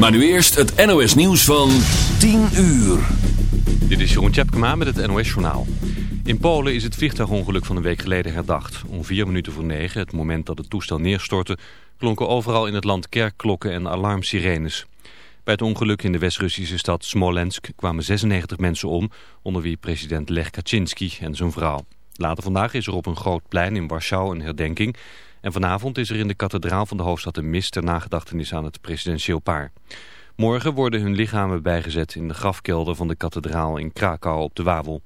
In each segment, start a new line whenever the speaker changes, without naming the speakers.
Maar nu eerst het NOS nieuws van 10 uur.
Dit is Jeroen Tjepkema met het NOS Journaal. In Polen is het vliegtuigongeluk van een week geleden herdacht. Om vier minuten voor negen, het moment dat het toestel neerstortte... klonken overal in het land kerkklokken en alarmsirenes. Bij het ongeluk in de West-Russische stad Smolensk kwamen 96 mensen om... onder wie president Lech Kaczynski en zijn vrouw. Later vandaag is er op een groot plein in Warschau een herdenking... En vanavond is er in de kathedraal van de hoofdstad een mis ter nagedachtenis aan het presidentieel paar. Morgen worden hun lichamen bijgezet in de grafkelder van de kathedraal in Krakau op de Wawel.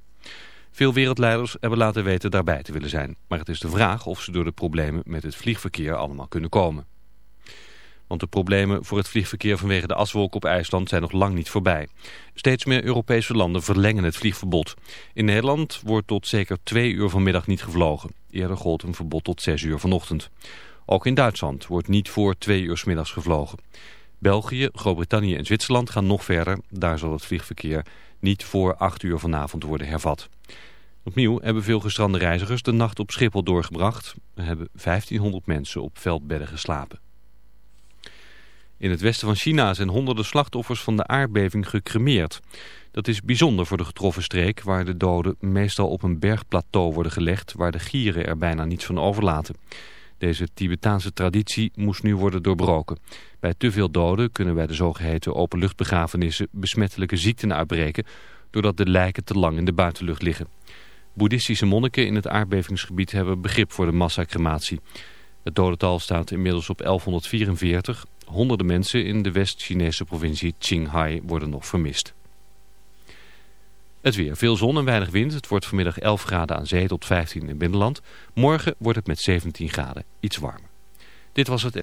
Veel wereldleiders hebben laten weten daarbij te willen zijn. Maar het is de vraag of ze door de problemen met het vliegverkeer allemaal kunnen komen. Want de problemen voor het vliegverkeer vanwege de aswolk op IJsland zijn nog lang niet voorbij. Steeds meer Europese landen verlengen het vliegverbod. In Nederland wordt tot zeker twee uur vanmiddag niet gevlogen. Eerder gold een verbod tot zes uur vanochtend. Ook in Duitsland wordt niet voor twee uur middags gevlogen. België, Groot-Brittannië en Zwitserland gaan nog verder. Daar zal het vliegverkeer niet voor acht uur vanavond worden hervat. Opnieuw hebben veel gestrande reizigers de nacht op Schiphol doorgebracht. Er hebben 1500 mensen op veldbedden geslapen. In het westen van China zijn honderden slachtoffers van de aardbeving gecremeerd. Dat is bijzonder voor de getroffen streek waar de doden meestal op een bergplateau worden gelegd waar de gieren er bijna niets van overlaten. Deze Tibetaanse traditie moest nu worden doorbroken. Bij te veel doden kunnen bij de zogeheten openluchtbegrafenissen besmettelijke ziekten uitbreken doordat de lijken te lang in de buitenlucht liggen. Boeddhistische monniken in het aardbevingsgebied hebben begrip voor de massacrematie. Het dodental staat inmiddels op 1144. Honderden mensen in de West-Chinese provincie Qinghai worden nog vermist. Het weer. Veel zon en weinig wind. Het wordt vanmiddag 11 graden aan zee tot 15 in binnenland. Morgen wordt het met 17 graden iets warmer. Dit was het...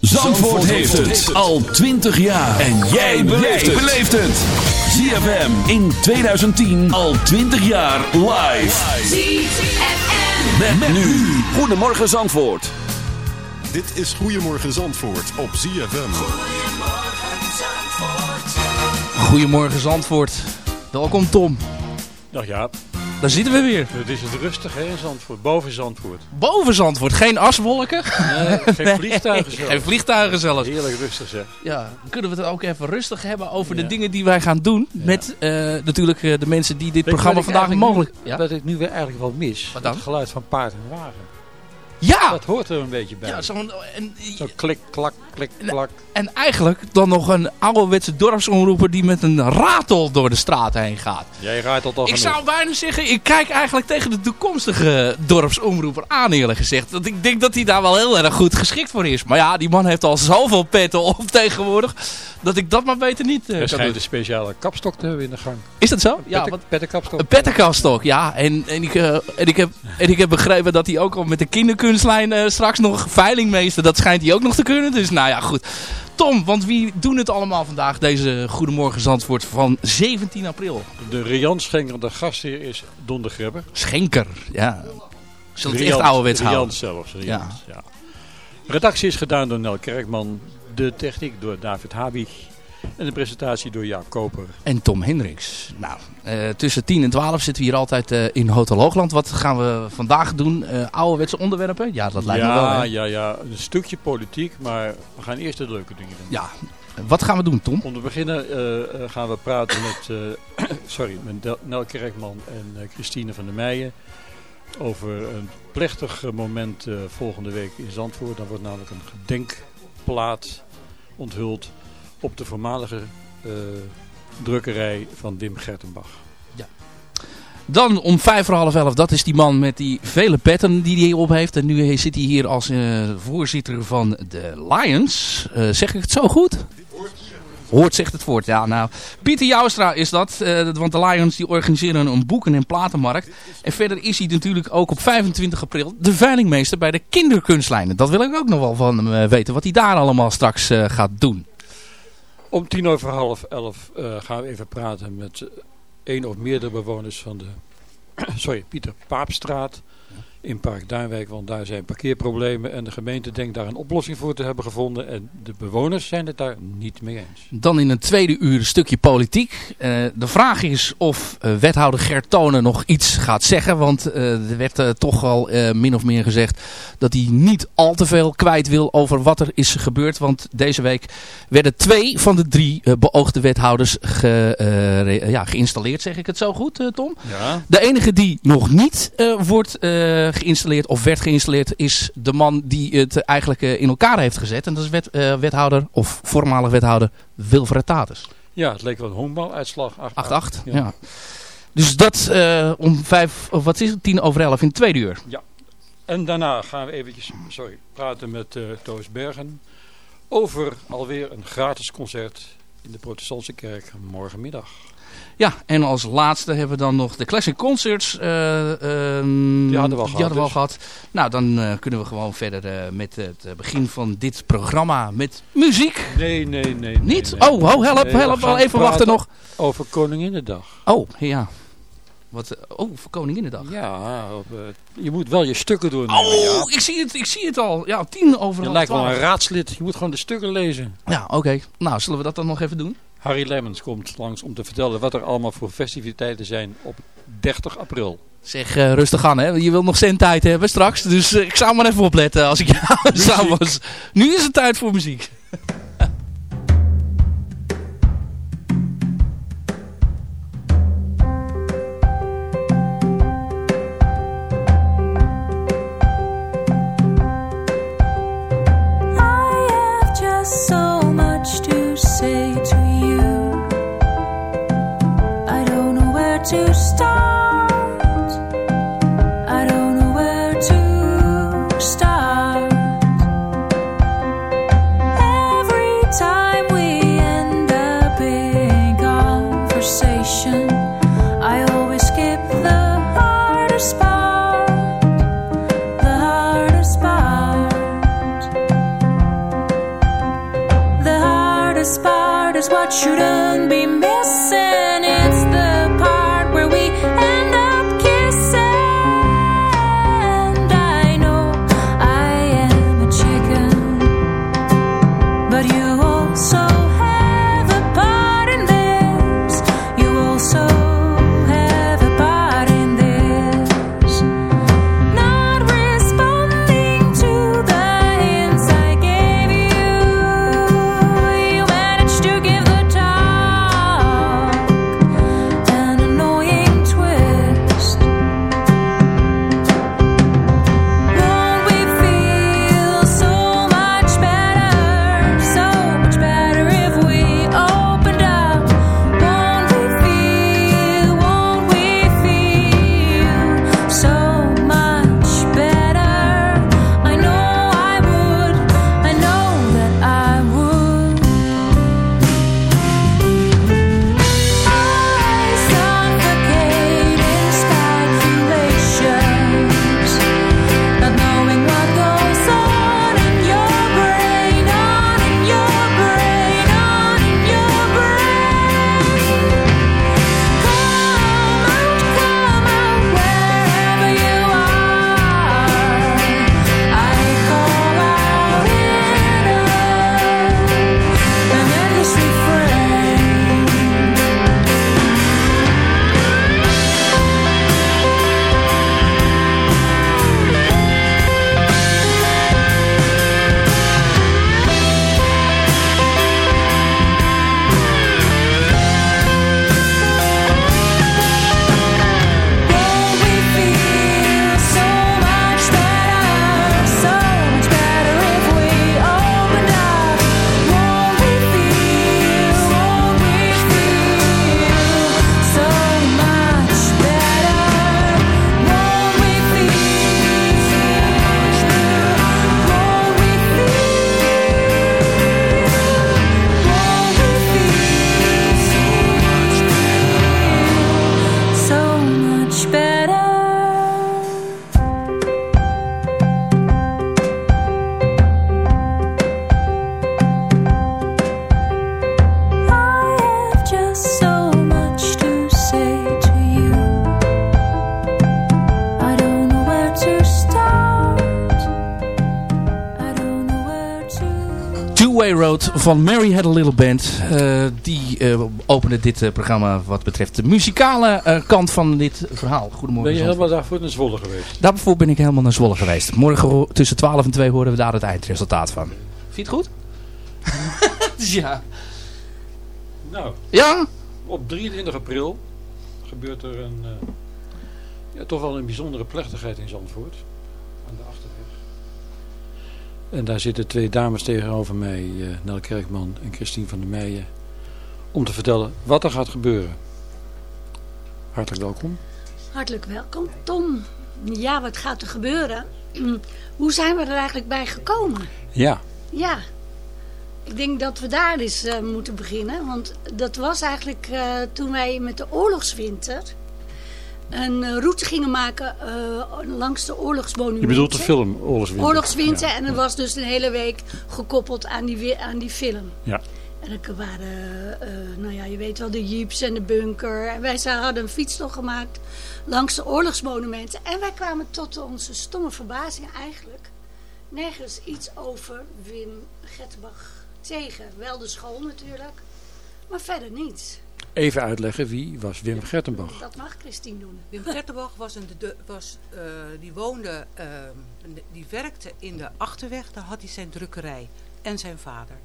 Zandvoort heeft het al 20 jaar. En jij beleeft het. ZFM in 2010 al 20 jaar live.
ZFM.
Met, nu. Goedemorgen Zandvoort.
Dit is Goedemorgen Zandvoort op ZFM.
Goedemorgen Zandvoort. Welkom Tom.
Dag Jaap.
Daar zitten we weer.
Het is het rustig hè, in Zandvoort. Boven Zandvoort.
Boven Zandvoort. Geen aswolken.
Nee, geen vliegtuigen zelfs.
Geen vliegtuigen zelfs.
Heerlijk rustig zeg.
Ja, dan kunnen we het ook even rustig hebben over de dingen die wij gaan doen. Met eh, natuurlijk eh, de mensen die dit
Weet
programma vandaag mogelijk...
Nu,
Ja?
Wat ik nu weer eigenlijk wel mis.
Wat dan?
Het geluid van paard en wagen.
Ja!
Dat hoort er een beetje bij.
ja zo'n-
Zo klik, klak, klik, klak.
en eigenlijk dan nog een ouderwetse dorpsomroeper die met een ratel door de straat heen gaat.
Jij rijdt al toch
Ik zou bijna zeggen, ik kijk eigenlijk tegen de toekomstige dorpsomroeper aan eerlijk gezegd. Want ik denk dat hij daar wel heel erg goed geschikt voor is. Maar ja, die man heeft al zoveel petten op tegenwoordig. Dat ik dat maar beter niet eh,
Er
kan
schijnt
doen.
een speciale kapstok te hebben in de gang.
Is dat zo? Ja, wat,
pettenkapstok.
een pettenkaststok, ja. En, en, ik, eh, en, ik heb, en ik heb begrepen dat hij ook al met de kinderkunstlijn eh, straks nog veilingmeester, dat schijnt hij ook nog te kunnen. Dus nou ja, goed. Tom, want wie doen het allemaal vandaag, deze Goedemorgen Zandvoort van 17 april?
De Rian Schenker, de gastheer, is Don de Grebber.
Schenker, ja. Zullen we het echt ouderwets houden?
Riant zelfs. Riant, ja. Redactie is gedaan door Nel Kerkman. De techniek door David Habig. En de presentatie door Jaap Koper.
En Tom Hendricks. Nou, eh, tussen 10 en 12 zitten we hier altijd eh, in Hotel Hoogland. Wat gaan we vandaag doen? Eh ouderwetse onderwerpen? Ja, dat lijkt me wel.
ja,
hè?
ja, ja, een stukje politiek, maar we gaan eerst de leuke dingen doen.
Ja. Wat gaan we doen, Tom?
Om te beginnen gaan we praten met, eh, sorry, met Del- Nel Kerkman en Christine van der Meijen over een plechtig moment volgende week in Zandvoort. Dan wordt namelijk een gedenkplaat onthuld op de voormalige eh, drukkerij van Wim Gertenbach.
Dan om vijf voor half elf, dat is die man met die vele petten die hij op heeft. En nu zit hij hier als eh, voorzitter van de Lions. Eh, zeg ik het zo goed? Hoort zegt het voort, ja. Nou, Pieter Joustra is dat, want de Lions die organiseren een boeken- en platenmarkt. En verder is hij natuurlijk ook op 25 april de veilingmeester bij de kinderkunstlijnen. Dat wil ik ook nog wel van hem weten, wat hij daar allemaal straks gaat doen.
Om tien over half elf eh, gaan we even praten met één of meerdere bewoners van de sorry, Pieter Paapstraat in Park Duinwijk. Want daar zijn parkeerproblemen en de gemeente denkt daar een oplossing voor te hebben gevonden. En de bewoners zijn het daar niet mee eens.
Dan in een tweede uur een stukje politiek. Eh, de vraag is of eh, wethouder Gert Tonen nog iets gaat zeggen. Want eh, er werd toch al min of meer gezegd dat hij niet al te veel kwijt wil over wat er is gebeurd. Want deze week werden twee van de drie beoogde wethouders ge, re- ja, geïnstalleerd. Zeg ik het zo goed, Tom?
Ja.
De enige die nog niet wordt eh, geïnstalleerd of werd geïnstalleerd is de man die het eigenlijk eh, in elkaar heeft gezet. En dat is wet, eh, wethouder of voormalig wethouder Wilfred Tatus.
Ja, het leek wel een honkbaluitslag.
8-8. Ja. Dus dat eh, om vijf, of wat is het, tien over elf in tweede uur.
En daarna gaan we eventjes sorry, praten met eh Toos Bergen over alweer een gratis concert in de protestantse kerk morgenmiddag.
Ja, en als laatste hebben we dan nog de Classic Concerts. ehm,
Die hadden we al
die
gehad,
hadden we al
dus.
gehad. Nou, dan eh, kunnen we gewoon verder eh, met het begin van dit programma met muziek.
Nee, nee, nee.
Niet?
nee.
Oh, oh, help, help. Wel even wachten nog.
Over Koninginnedag.
Oh, ja. Wat, oh, voor Koninginnedag.
Ja, op, je moet wel je stukken doen.
Oh, ik zie het, ik zie het al. Ja, tien over
Je lijkt wel een raadslid. Je moet gewoon de stukken lezen.
Ja, oké. Nou, zullen we dat dan nog even doen?
Harry Lemmens komt langs om te vertellen wat er allemaal voor festiviteiten zijn op 30 april.
Zeg, eh, rustig aan, hè. Je wilt nog zendtijd hebben straks. Dus eh, ik zou maar even opletten als ik jou zou was. Nu is het tijd voor muziek. Two-Way Road van Mary Had a Little Band. Uh, die uh, opende dit uh, programma wat betreft de muzikale kant van dit verhaal. Goedemorgen.
Ben je helemaal daarvoor naar Zwolle geweest?
Daarvoor ben ik helemaal naar Zwolle geweest. Morgen tussen 12 en 2 horen we daar het eindresultaat van. Vind je het goed? dus ja.
Nou.
Ja?
Op 23 april gebeurt er een, ja, toch wel een bijzondere plechtigheid in Zandvoort. En daar zitten twee dames tegenover mij, uh, Nel Kerkman en Christine van der Meijen, om te vertellen wat er gaat gebeuren. Hartelijk welkom.
Hartelijk welkom, Tom. Ja, wat gaat er gebeuren? Hoe zijn we er eigenlijk bij gekomen?
Ja.
Ja. Ik denk dat we daar eens uh, moeten beginnen. Want dat was eigenlijk uh, toen wij met de oorlogswinter een route gingen maken uh, langs de oorlogsmonumenten.
Je bedoelt de film Oorlogswinter?
Oorlogswinter. Ja. En dat was dus een hele week gekoppeld aan die, aan die film.
Ja.
En er waren, uh, nou ja, je weet wel, de jeeps en de bunker. En wij hadden een fietstocht gemaakt langs de oorlogsmonumenten. En wij kwamen tot onze stomme verbazing eigenlijk nergens iets over Wim Gettenbach tegen. Wel de school natuurlijk, maar verder niets.
Even uitleggen, wie was Wim Gertenbach?
Dat mag Christine doen.
Wim Gertenbach was een, de, was, uh, die woonde, uh, die werkte in de Achterweg. Daar had hij zijn drukkerij en zijn vader.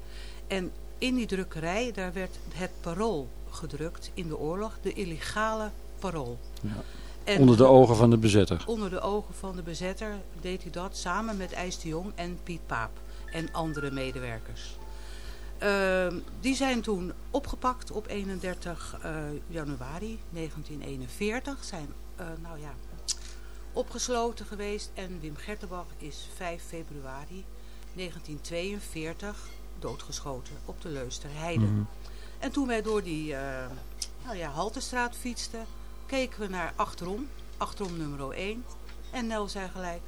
En in die drukkerij, daar werd het parool gedrukt in de oorlog. De illegale parool.
Ja. En onder de ogen van de bezetter?
Onder de ogen van de bezetter deed hij dat samen met IJs de Jong en Piet Paap. En andere medewerkers. Uh, die zijn toen opgepakt op 31 uh, januari 1941. Zijn uh, nou ja, opgesloten geweest. En Wim Gertenbach is 5 februari 1942 doodgeschoten op de Leusterheide. Mm -hmm. En toen wij door die nou ja, Haltestraat fietsten, keken we naar achterom. Achterom nummer 1. En Nel zei gelijk,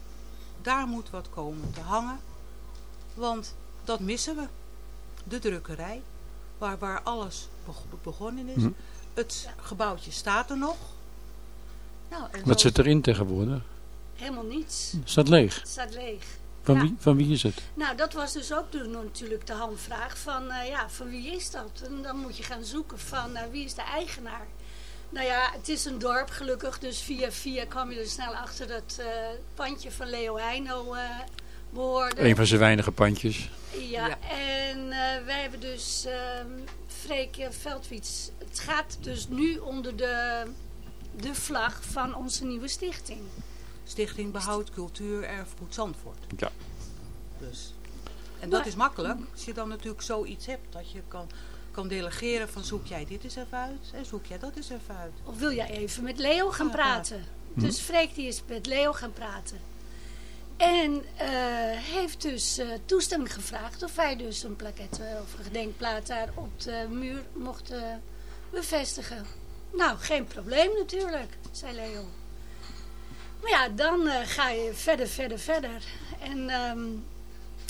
daar moet wat komen te hangen. Want dat missen we de drukkerij, waar, waar alles begonnen is.
Mhm.
Het gebouwtje staat er nog.
Nou, en
Wat zit erin tegenwoordig?
Helemaal niets.
Staat leeg?
Het staat leeg.
Van,
Ja.
wie, van wie is het?
Nou, dat was dus ook toen natuurlijk de hamvraag van, eh, ja, van wie is dat? En dan moet je gaan zoeken van, eh, wie is de eigenaar? Nou ja, het is een dorp gelukkig, dus via via kwam je er snel achter dat eh, pandje van Leo Heino behoorde.
Een van zijn weinige pandjes.
Ja, en eh, wij hebben dus ehm Freek Veldfiets. Het gaat dus nu onder de, de vlag van onze nieuwe stichting.
Stichting Behoud Cultuur Erfgoed Zandvoort.
Ja.
Dus. En dat
Maar-
is makkelijk. Als je dan natuurlijk zoiets hebt dat je kan, kan delegeren van zoek jij dit eens even uit en zoek jij dat eens even uit.
Of wil jij even met Leo gaan
Ja,
praten? Dus Freek die is met Leo gaan praten. En eh, heeft dus eh, toestemming gevraagd of wij dus een plaquette of een gedenkplaat daar op de muur mochten bevestigen. Nou, geen probleem natuurlijk, zei Leo. Maar ja, dan eh, ga je verder, verder, verder. En ehm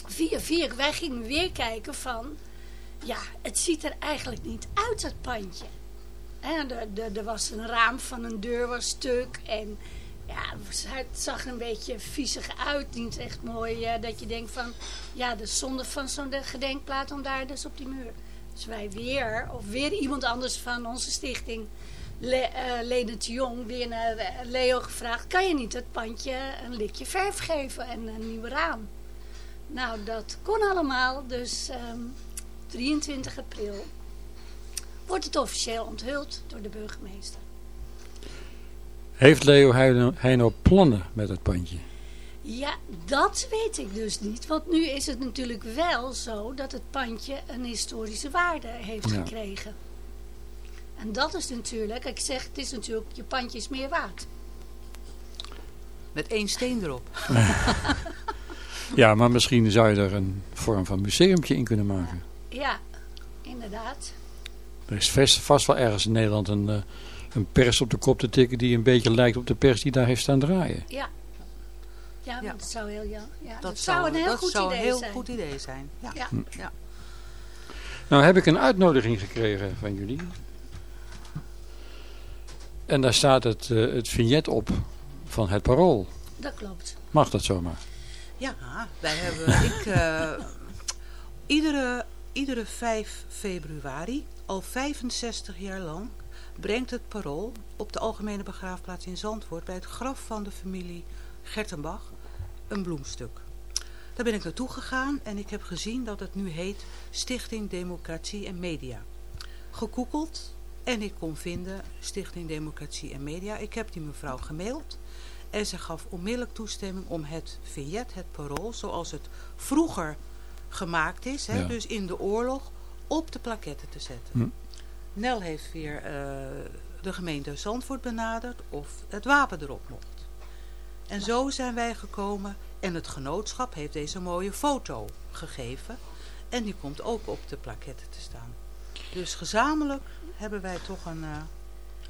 via vier, wij gingen weer kijken van... Ja, het ziet er eigenlijk niet uit, dat pandje. Er, er, er was een raam van een deur was stuk. En ja, het zag een beetje viezig uit. Niet echt mooi eh, dat je denkt van... Ja, de zonde van zo'n gedenkplaat om daar dus op die muur. Dus wij weer, of weer iemand anders van onze stichting... Le, de Jong, weer naar eh, Leo gevraagd... Kan je niet het pandje een likje verf geven en een nieuw raam? Nou, dat kon allemaal. Dus ehm, 23 april wordt het officieel onthuld door de burgemeester.
Heeft Leo Heino, plannen met het pandje?
Ja, dat weet ik dus niet. Want nu is het natuurlijk wel zo dat het pandje een historische waarde heeft
Ja.
gekregen. En dat is natuurlijk, ik zeg, het is natuurlijk, je pandje is meer waard.
Met één steen erop.
Ja, maar misschien zou je er een vorm van museumpje in kunnen maken.
Ja, inderdaad.
Er is vast, vast wel ergens in Nederland een, eh, een pers op de kop te tikken die een beetje lijkt op de pers die daar heeft staan draaien.
Ja. Ja,
Ja.
dat zou heel, ja, ja, dat,
Dat
zou een heel
dat
goed
zou
idee
een heel
zijn.
goed idee zijn. Ja.
Ja.
Ja.
Nou heb ik een uitnodiging gekregen van jullie. En daar staat het, eh, het vignet op van het parool.
Dat klopt.
Mag dat zomaar?
Ja, wij hebben, ik, eh, Iedere, iedere 5 februari, al 65 jaar lang, brengt het parool op de Algemene Begraafplaats in Zandvoort bij het graf van de familie Gertenbach een bloemstuk. Daar ben ik naartoe gegaan en ik heb gezien dat het nu heet Stichting Democratie en Media. Gegoogeld en ik kon vinden Stichting Democratie en Media. Ik heb die mevrouw gemaild en ze gaf onmiddellijk toestemming om het vignet, het parool, zoals het vroeger gemaakt is, hè,
Ja.
dus in de oorlog, op de plaketten te zetten.
Hm.
Nel heeft weer eh, de gemeente Zandvoort benaderd of het wapen erop mocht. En zo zijn wij gekomen en het genootschap heeft deze mooie foto gegeven. En die komt ook op de plaketten te staan. Dus gezamenlijk hebben wij toch een... eh,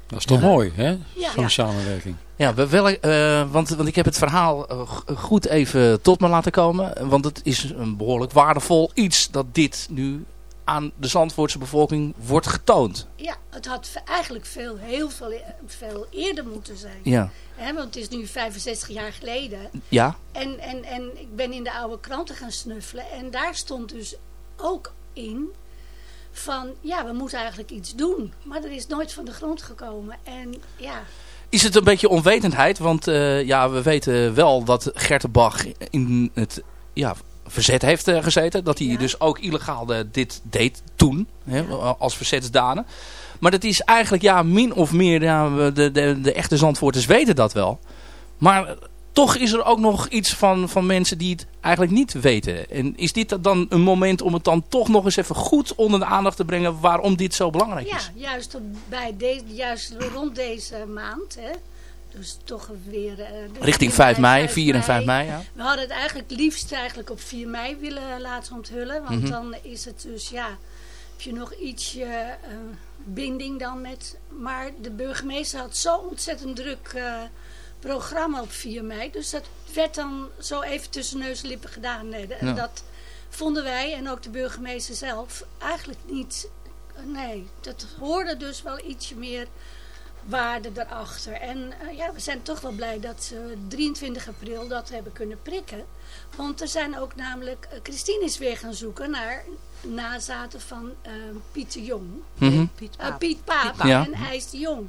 Dat is toch
Ja.
mooi, hè?
Ja.
Zo'n
Ja.
samenwerking.
Ja, we wel, eh, want, want ik heb het verhaal goed even tot me laten komen. Want het is een behoorlijk waardevol iets dat dit nu aan de Zandvoortse bevolking wordt getoond.
Ja, het had eigenlijk veel, heel veel, e- veel eerder moeten zijn.
Ja.
Want het is nu 65 jaar geleden.
Ja.
En, en, en ik ben in de oude kranten gaan snuffelen. En daar stond dus ook in van, ja, we moeten eigenlijk iets doen. Maar er is nooit van de grond gekomen. En ja,
Is het een beetje onwetendheid? Want eh, ja, we weten wel dat Gertenbach in het ja, verzet heeft eh, gezeten. Dat hij dus ook illegaal eh, dit deed toen. Hè, als verzetsdaden. Maar dat is eigenlijk ja, min of meer... Ja, de, de, de echte Zandvoorters weten dat wel. Maar toch is er ook nog iets van, van mensen die het eigenlijk niet weten. En is dit dan een moment om het dan toch nog eens even goed onder de aandacht te brengen... waarom dit zo belangrijk
ja
is?
juist, op- bij deze, juist rond deze maand. Hè, dus toch weer... eh, de-
Richting
bij
5 mei, 4 en 5 mei, ja.
We hadden het eigenlijk liefst eigenlijk op 4 mei willen laten onthullen. Want
Mhm.
dan is het dus, ja, heb je nog ietsje eh, binding dan met... Maar de burgemeester had zo ontzettend druk eh, programma op 4 mei. Dus dat werd dan zo even tussen neus en lippen gedaan. En
Ja.
dat vonden wij en ook de burgemeester zelf eigenlijk niet... Nee, dat hoorde dus wel ietsje meer waarde erachter. En eh, ja, we zijn toch wel blij dat ze 23 april dat hebben kunnen prikken. Want er zijn ook namelijk... eh, Christine is weer gaan zoeken naar nazaten van eh, Piet de Jong.
Mhm.
Piet
Eh,
Paap.
Piet Paap
Piet Paap. Ja.
en IJs de Jong.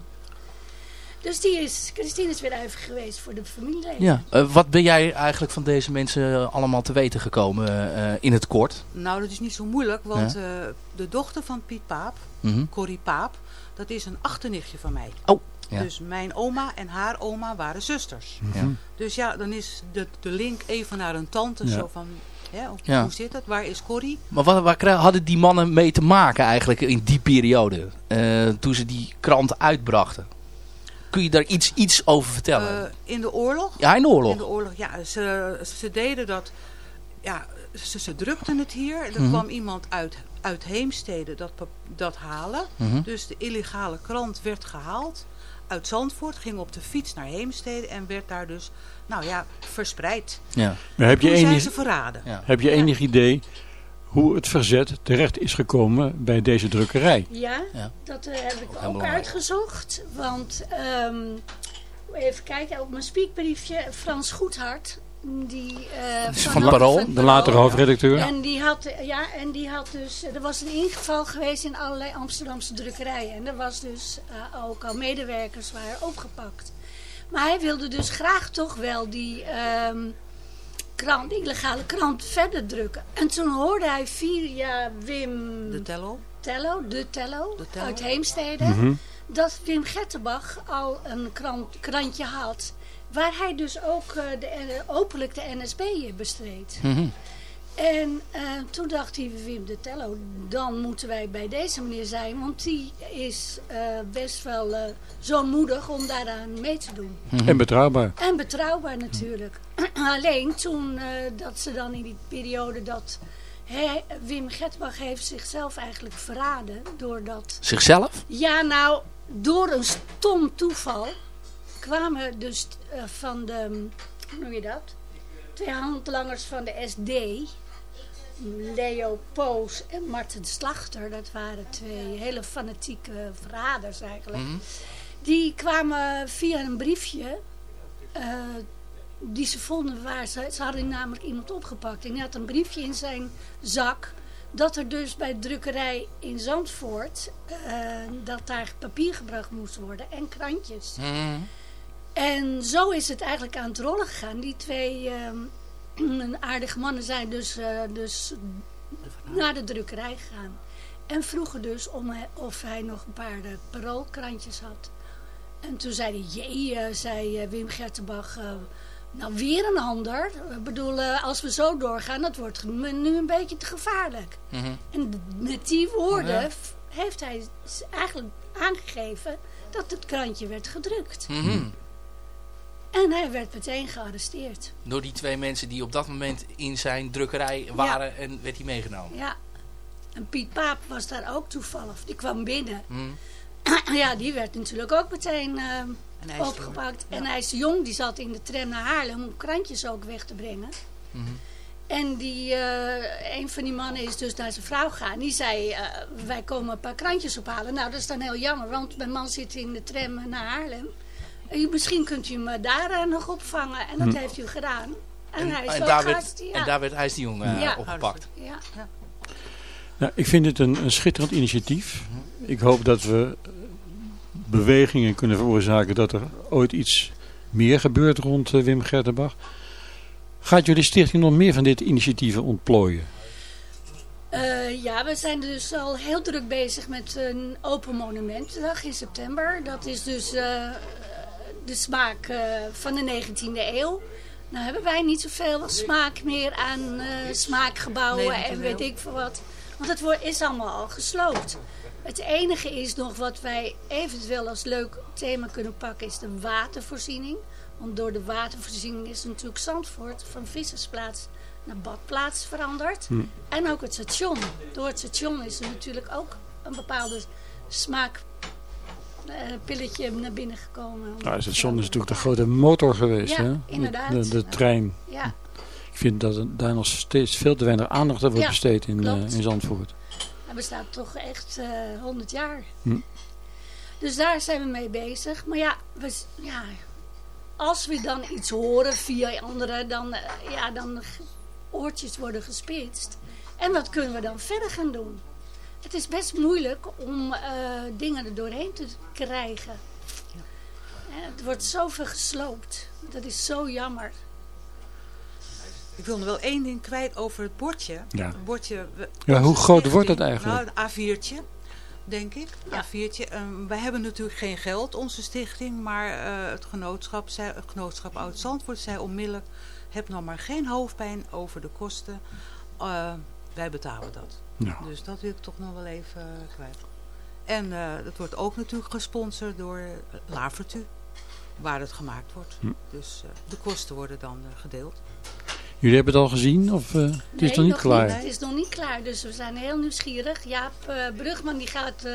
Dus die is, Christine is weer even geweest voor de familieleden.
Ja, eh, wat ben jij eigenlijk van deze mensen eh, allemaal te weten gekomen eh, in het kort?
Nou, dat is niet zo moeilijk, want
Ja.
eh, de dochter van Piet Paap,
Mhm.
Corrie Paap, dat is een achternichtje van mij.
Oh, ja.
Dus mijn oma en haar oma waren zusters.
Ja.
Dus ja, dan is de, de link even naar een tante,
Ja.
zo van, hè, hoe,
Ja.
hoe zit het? Waar is Corrie?
Maar wat, waar hadden die mannen mee te maken eigenlijk in die periode? eh, toen ze die krant uitbrachten. Kun je daar iets, iets over vertellen?
Eh, in de oorlog?
Ja, in de oorlog.
In de oorlog, ja. Ze, ze deden dat, ja, ze, ze drukten het hier. Er
Mhm.
kwam iemand uit, uit Heemstede dat, dat halen.
Mhm.
Dus de illegale krant werd gehaald uit Zandvoort, ging op de fiets naar Heemstede en werd daar dus, nou ja, verspreid.
Ja.
Maar heb je,
Toen zijn
enig,
ze verraden.
Ja.
heb je enig idee hoe het verzet terecht is gekomen bij deze drukkerij?
Ja,
Ja.
dat eh, heb ik ook uitgezocht. Want, ehm, even kijken, op mijn speakbriefje, Frans Goedhart. Die, eh,
is van het Parool,
de latere hoofdredacteur.
En die had, ja, en die had dus, er was een ingeval geweest in allerlei Amsterdamse drukkerijen. En er was dus eh, ook al medewerkers waren opgepakt. Maar hij wilde dus graag toch wel die ehm, krant, die illegale krant verder drukken. En toen hoorde hij via Wim
De Tello.
Tello, de Tello,
De Tello.
uit Heemstede,
Mhm.
dat Wim Gettenbach al een krant, krantje had. Waar hij dus ook eh, de, eh, openlijk de NSB bestreed.
Mhm.
En eh, toen dacht hij, Wim de Tello, dan moeten wij bij deze meneer zijn. Want die is eh, best wel eh, zo moedig om daaraan mee te doen.
En betrouwbaar.
En betrouwbaar natuurlijk. Alleen toen eh, dat ze dan in die periode dat... Hè, Wim Getbach heeft zichzelf eigenlijk verraden. Doordat...
Zichzelf?
Ja, nou, door een stom toeval kwamen dus eh, van de... Hoe noem je dat? Twee handlangers van de SD... Leo Poos en Marten Slachter, dat waren twee hele fanatieke verraders eigenlijk.
Mhm.
Die kwamen via een briefje eh, die ze vonden waar. Ze, ze hadden namelijk iemand opgepakt. En die had een briefje in zijn zak dat er dus bij de drukkerij in Zandvoort, eh, dat daar papier gebracht moest worden en krantjes.
Mhm.
En zo is het eigenlijk aan het rollen gegaan. Die twee ehm, aardige mannen zijn dus, eh, dus naar de drukkerij gegaan. En vroegen dus om of hij nog een paar uh, paroolkrantjes had. En toen zei hij, jee, eh, zei eh, Wim Gertenbach, eh, nou weer een ander. Ik bedoel, eh, als we zo doorgaan, dat wordt nu een beetje te gevaarlijk.
Mhm.
En met die woorden
Ja.
heeft hij eigenlijk aangegeven dat het krantje werd gedrukt.
Mhm.
En hij werd meteen gearresteerd.
Door die twee mensen die op dat moment in zijn drukkerij waren en werd hij meegenomen.
Ja. En Piet Paap was daar ook toevallig. Die kwam binnen.
Mhm.
ja, die werd natuurlijk ook meteen eh,
is
opgepakt. En hij is jong, die zat in de tram naar Haarlem om krantjes ook weg te brengen.
Mhm.
En die, eh, een van die mannen is dus naar zijn vrouw gegaan. Die zei, eh, wij komen een paar krantjes ophalen. Nou, dat is dan heel jammer, want mijn man zit in de tram naar Haarlem. En misschien kunt u me daar eh, nog opvangen. En dat
Hm.
heeft u gedaan. En,
En,
hij is
en
ook
daar werd,
gearresteerd.
en daar werd IJs de Jong eh,
Ja.
opgepakt.
Ja.
Nou, ik vind het een, een schitterend initiatief. Ik hoop dat we eh, bewegingen kunnen veroorzaken dat er ooit iets meer gebeurt rond Wim Gertenbach. Gaat jullie stichting nog meer van dit initiatieven ontplooien?
Eh, ja, we zijn dus al heel druk bezig met een open monumentendag in september. Dat is dus eh, de smaak eh, van de 19e eeuw. Nou hebben wij niet zoveel smaak meer aan eh, smaakgebouwen
19e
en weet ik veel wat. Want het wordt, is allemaal al gesloopt. Het enige is nog wat wij eventueel als leuk thema kunnen pakken is de watervoorziening. Want door de watervoorziening is natuurlijk Zandvoort van vissersplaats naar badplaats veranderd.
Hm.
En ook het station. Door het station is er natuurlijk ook een bepaalde smaakpilletje pilletje naar binnen gekomen.
Nou, het station is natuurlijk de grote motor geweest.
Ja,
hè?
inderdaad.
De, de trein.
Ja,
Ik vind dat er daar nog steeds veel te weinig aandacht aan wordt
Ja,
besteed in, eh, in Zandvoort.
hij bestaat toch echt eh 100 jaar.
Hm.
Dus daar zijn we mee bezig. Maar ja, we, ja als we dan iets horen via anderen, dan, eh, ja, dan oortjes worden gespitst. En wat kunnen we dan verder gaan doen? Het is best moeilijk om eh, dingen er doorheen te krijgen. En het wordt zoveel gesloopt. Dat is zo jammer.
Ik wil nog wel één ding kwijt over het bordje.
Ja.
Het bordje
Ja, hoe groot wordt het eigenlijk?
Nou, een A4'tje, denk ik. A4'tje. Ehm, wij hebben natuurlijk geen geld, onze stichting. Maar eh, het, genootschap, het genootschap Oud-Zandvoort zei onmiddellijk... heb nou maar geen hoofdpijn over de kosten. Eh, wij betalen dat.
Ja.
Dus dat wil ik toch nog wel even eh, kwijt. En eh het wordt ook natuurlijk gesponsord door Lavertu. Waar het gemaakt wordt.
Hm.
Dus eh, de kosten worden dan eh, gedeeld.
Jullie hebben het al gezien of eh, het is nog niet klaar?
Het is nog niet klaar, dus we zijn heel nieuwsgierig. Jaap eh, Brugman die gaat eh,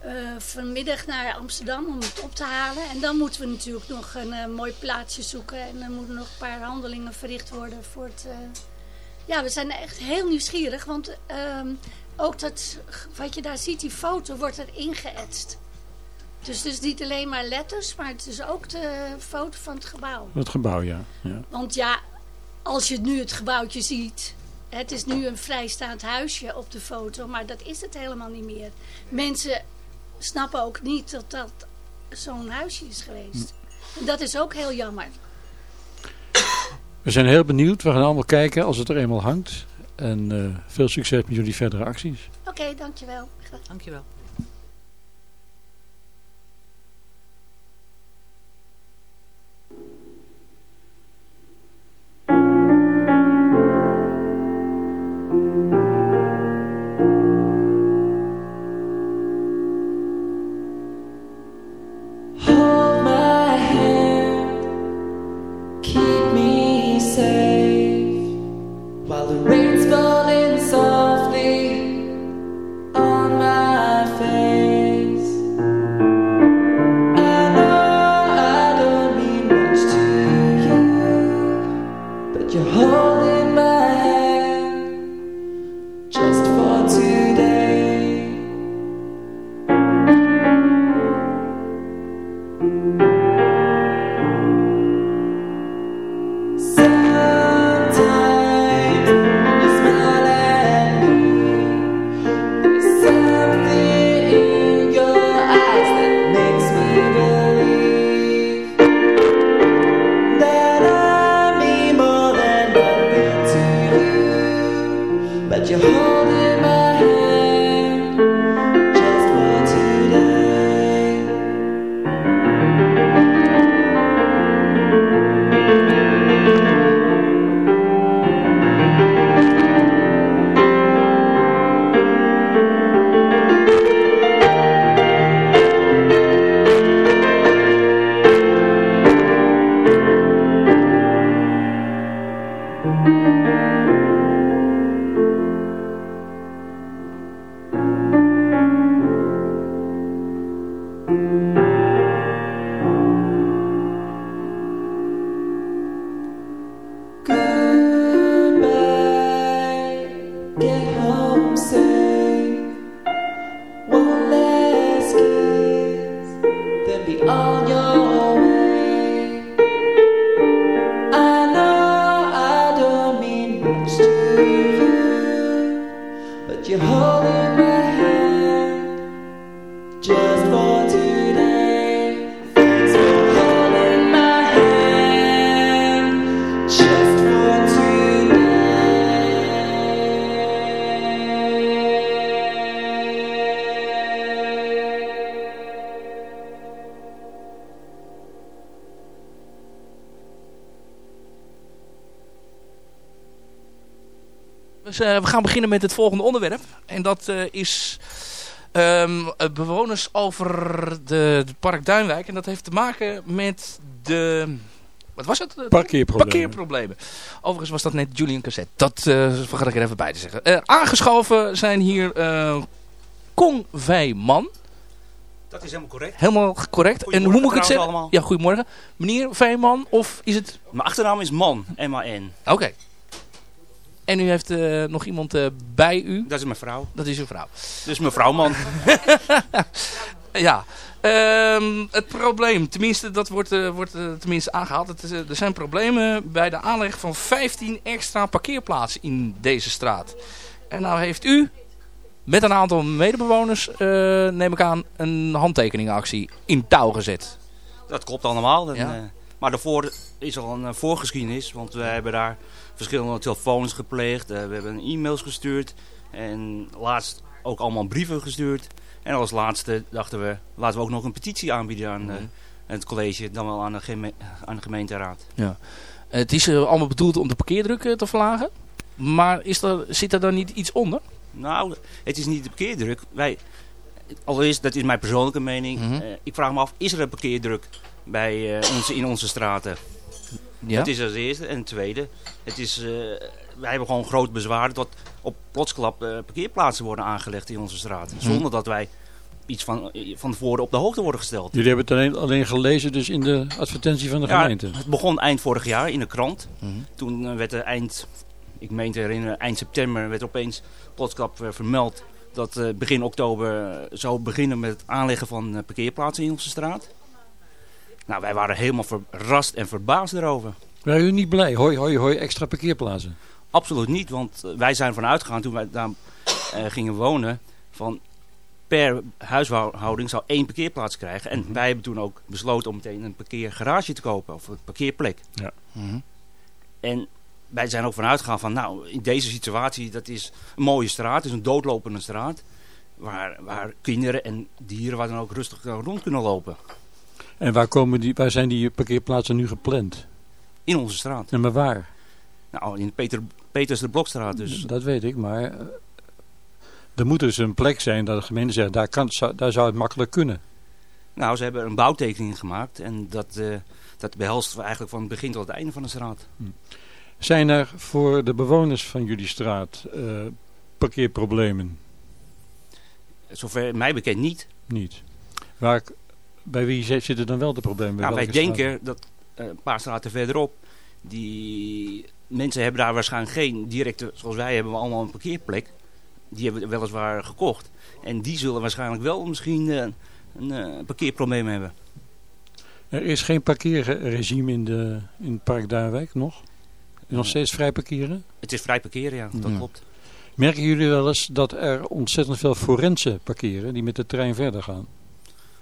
eh, vanmiddag naar Amsterdam om het op te halen. En dan moeten we natuurlijk nog een eh, mooi plaatsje zoeken. En dan moeten nog een paar handelingen verricht worden voor het... Ja, we zijn echt heel nieuwsgierig, want ehm, ook dat, wat je daar ziet, die foto, wordt er ingeëtst. Dus het is niet alleen maar letters, maar het is ook de foto van het gebouw.
Het gebouw, ja. ja.
Want ja, als je nu het gebouwtje ziet... Het is nu een vrijstaand huisje op de foto, maar dat is het helemaal niet meer. Mensen snappen ook niet dat dat zo'n huisje is geweest. En dat is ook heel jammer.
We zijn heel benieuwd. We gaan allemaal kijken als het er eenmaal hangt. En eh, veel succes met jullie verdere acties.
Oké, dankjewel.
Dankjewel.
We gaan beginnen met het volgende onderwerp. En dat eh, is ehm, eh, bewoners over de, het park Duinwijk. En dat heeft te maken met de... Wat was het?
Parkeerproblemen.
Parkeerproblemen. Overigens was dat net Julian Cassette. Dat eh vergat ik er even bij te zeggen. Eh, aangeschoven zijn hier eh Kong Vijman.
Dat is helemaal correct.
Helemaal correct. En hoe moet ik het zeggen?
allemaal.
Ja, goedemorgen. Meneer Vijman of is het...
Mijn achternaam is Man, M-A-N.
Oké. En u heeft eh, nog iemand eh, bij u.
Dat is mijn vrouw.
Dat is uw vrouw.
Dus mevrouw Man.
Ja. Ehm, het probleem, tenminste, dat wordt, eh, wordt tenminste aangehaald. Het is, eh, er zijn problemen bij de aanleg van 15 extra parkeerplaatsen in deze straat. En nou heeft u met een aantal medebewoners, neem ik aan, een handtekeningactie in touw gezet.
Dat klopt allemaal. En,
Ja.
maar daarvoor is al een voorgeschiedenis. Want wij hebben daar verschillende telefoons gepleegd. eh, we hebben e-mails gestuurd. En laatst ook allemaal brieven gestuurd. En als laatste dachten we, laten we ook nog een petitie aanbieden aan eh, het college. Dan wel aan de, geme- aan de gemeenteraad.
Ja. Het is eh, allemaal bedoeld om de parkeerdruk te verlagen. Maar is er, zit er dan niet iets onder?
Nou, het is niet de parkeerdruk. Wij, allereerst, dat is mijn persoonlijke mening.
Mhm.
Ik vraag me af, is er een parkeerdruk bij, eh, onze, in onze straten?
Ja.
Dat is als eerste. En tweede, het is, eh, wij hebben gewoon groot bezwaar dat op plotsklap eh, parkeerplaatsen worden aangelegd in onze straten.
Mhm.
Zonder dat wij iets van, eh, van tevoren op de hoogte worden gesteld.
Jullie hebben het alleen, alleen gelezen dus in de advertentie van de
Ja,
gemeente.
het begon eind vorig jaar in de krant.
Mhm.
Toen werd er eind, ik meen te herinneren, eind september werd opeens plotsklap vermeld dat begin oktober zou beginnen met het aanleggen van parkeerplaatsen in onze straat. Nou, wij waren helemaal verrast en verbaasd erover.
Waren jullie niet blij? Hoi, hoi, hoi, extra parkeerplaatsen.
Absoluut niet, want eh, wij zijn vanuit gegaan toen wij daar eh, gingen wonen van per huishouding zou één parkeerplaats krijgen. En wij hebben toen ook besloten om meteen een parkeergarage te kopen of een parkeerplek.
Ja.
Mhm.
En wij zijn ook vanuit gegaan van nou, in deze situatie, dat is een mooie straat, is een doodlopende straat. Waar, waar kinderen en dieren waar dan ook rustig rond kunnen lopen.
En waar, komen die, waar zijn die parkeerplaatsen nu gepland?
In onze straat.
En maar waar?
Nou, in Peter, Peters de Blokstraat dus.
Dat weet ik, maar eh, er moet dus een plek zijn dat de gemeente zegt, daar, kan, zou, daar zou het makkelijk kunnen.
Nou, ze hebben een bouwtekening gemaakt en dat, eh, dat behelst eigenlijk van het begin tot het einde van de straat.
Zijn er voor de bewoners van jullie straat eh, parkeerproblemen?
Zover mij bekend niet.
Niet. Waar, bij wie zit- zitten dan wel de problemen? Bij
Nou, wij denken dat eh, een paar straten verderop, die mensen hebben daar waarschijnlijk geen directe, zoals wij hebben we allemaal een parkeerplek. Die hebben we weliswaar gekocht. En die zullen waarschijnlijk wel misschien eh, een eh, parkeerprobleem hebben.
Er is geen parkeerregime in, de, in het park Duinwijk nog? Nog steeds vrij parkeren?
Het is vrij parkeren, ja, dat
Ja.
klopt.
Merken jullie wel eens dat er ontzettend veel forensen parkeren die met de trein verder gaan?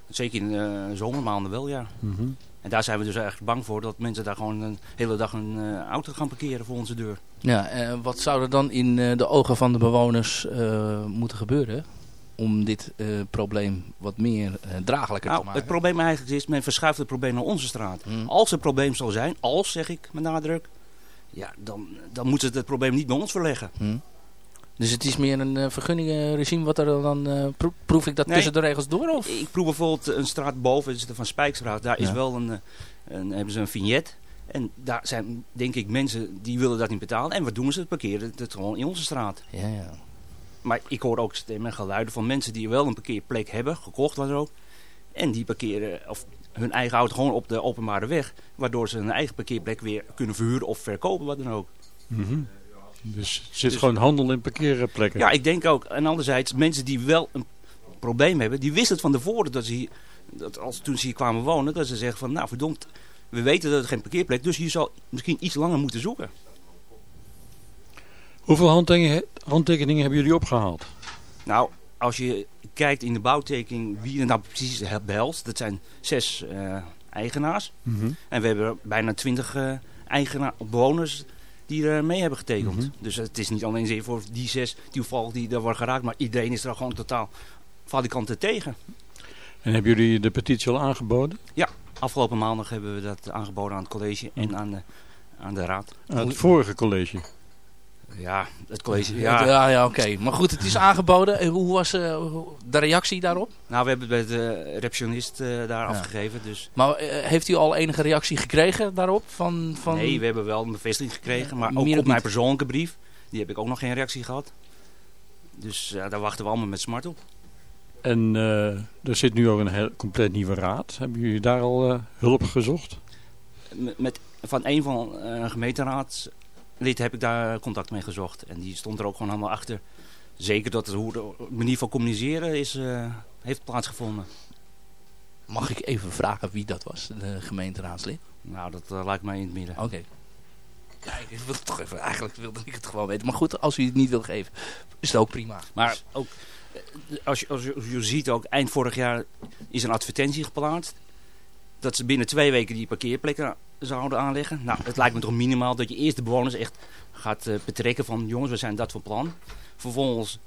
Zeker in de zomermaanden wel, ja.
Mhm.
En daar zijn we dus eigenlijk bang voor dat mensen daar gewoon een hele dag een eh, auto gaan parkeren voor onze deur.
Ja, eh, wat zou er dan in eh, de ogen van de bewoners eh, moeten gebeuren om dit eh, probleem wat meer eh, draaglijker
Nou,
te maken?
het probleem eigenlijk is, men verschuift het probleem naar onze straat.
Hmm.
Als er probleem zal zijn, als zeg ik met nadruk, ja, dan, dan moeten ze het probleem niet bij ons verleggen.
Hm. Dus het is meer een uh, vergunningenregime wat er dan... eh, pro- proef ik dat
Nee.
tussen de regels door? Of?
Ik proef bijvoorbeeld een straat boven, het is de Van Spijkstraat, daar is wel een, eh, een, hebben ze een vignet. En daar zijn, denk ik, mensen die willen dat niet betalen. En wat doen ze? Parkeren het gewoon in onze straat.
Ja, ja.
Maar ik hoor ook stemmen en geluiden van mensen die wel een parkeerplek hebben, gekocht wat dan ook. En die parkeren of hun eigen auto gewoon op de openbare weg. Waardoor ze hun eigen parkeerplek weer kunnen verhuren of verkopen, wat dan ook.
Mhm. Dus er zit
Dus-
gewoon handel in parkeerplekken.
Ja, ik denk ook. En anderzijds, mensen die wel een probleem hebben, die wisten het van tevoren dat ze hier, dat als, toen ze hier kwamen wonen, dat ze zeggen van, nou verdomd, we weten dat er geen parkeerplek, dus je zal misschien iets langer moeten zoeken.
Hoeveel handtekeningen, handtekeningen hebben jullie opgehaald?
Nou, als je kijkt in de bouwtekening wie er nou precies het behelst, dat zijn zes eh, eigenaars.
Mhm.
En we hebben bijna twintig eh eigenaar, bewoners die er mee hebben getekend.
Mhm.
Dus het is niet alleen zeer voor die zes die toevallig die er worden geraakt, maar iedereen is er gewoon totaal valikanten tegen.
En hebben jullie de petitie al aangeboden?
Ja, afgelopen maandag hebben we dat aangeboden aan het college en aan de, aan de raad.
Aan het vorige college.
Ja, het college.
Ja,
Ja.
oké. Maar goed, het is aangeboden. En hoe was eh, de reactie daarop?
Nou, we hebben het bij de receptionist eh, daar
Ja.
afgegeven. Dus
Maar eh, heeft u al enige reactie gekregen daarop? Van, van...
nee, we hebben wel een bevestiging gekregen. Maar ook
Meer
op mijn persoonlijke brief. Die heb ik ook nog geen reactie gehad. Dus ja, daar wachten we allemaal met smart op.
En eh, er zit nu ook een heel, compleet nieuwe raad. Hebben jullie daar al eh, hulp gezocht?
Met, met- van een van een gemeenteraadslid heb ik daar contact mee gezocht. En die stond er ook gewoon helemaal achter. Zeker dat het, hoe de manier van communiceren is, eh, heeft plaatsgevonden.
Mag ik even vragen wie dat was, de gemeenteraadslid?
Nou, dat eh, lijkt mij in het midden.
Oké. Ja, ik wil toch even, eigenlijk wilde ik het gewoon weten. Maar goed, als u het niet wil geven, is het ook prima.
Maar ook, eh, als je, als, je, als je ziet ook, eind vorig jaar is een advertentie geplaatst. Dat ze binnen twee weken die parkeerplekken zouden aanleggen. Nou, het lijkt me toch minimaal dat je eerst de bewoners echt gaat eh, betrekken van... jongens, we zijn dat van plan. Vervolgens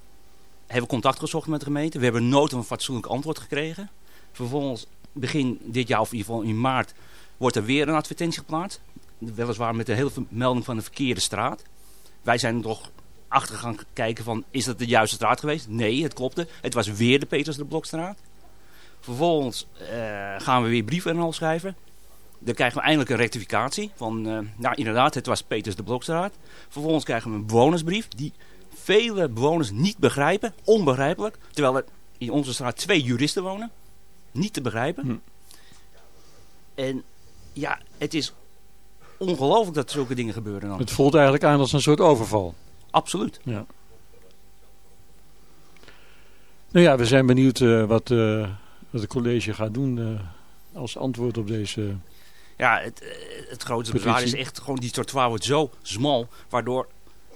hebben we contact gezocht met de gemeente. We hebben nooit een fatsoenlijk antwoord gekregen. Vervolgens, begin dit jaar, of in ieder geval in maart, wordt er weer een advertentie geplaatst. Weliswaar met de hele melding van de verkeerde straat. Wij zijn toch achter gaan kijken van, is dat de juiste straat geweest? Nee, het klopte. Het was weer de Peters de Blokstraat. Vervolgens eh, gaan we weer brieven en al schrijven. Dan krijgen we eindelijk een rectificatie van, eh, nou inderdaad, het was Peters de Blokstraat. Vervolgens krijgen we een bewonersbrief die vele bewoners niet begrijpen, onbegrijpelijk. Terwijl er in onze straat twee juristen wonen. Niet te begrijpen.
Hm.
En ja, het is ongelooflijk dat zulke dingen gebeuren dan.
Het voelt eigenlijk aan als een soort overval.
Absoluut.
Ja. Nou ja, we zijn benieuwd eh, wat, eh, wat het college gaat doen als antwoord op deze...
Ja, het, eh, het grootste
Petitie.
bezwaar is echt gewoon die trottoir wordt zo smal, waardoor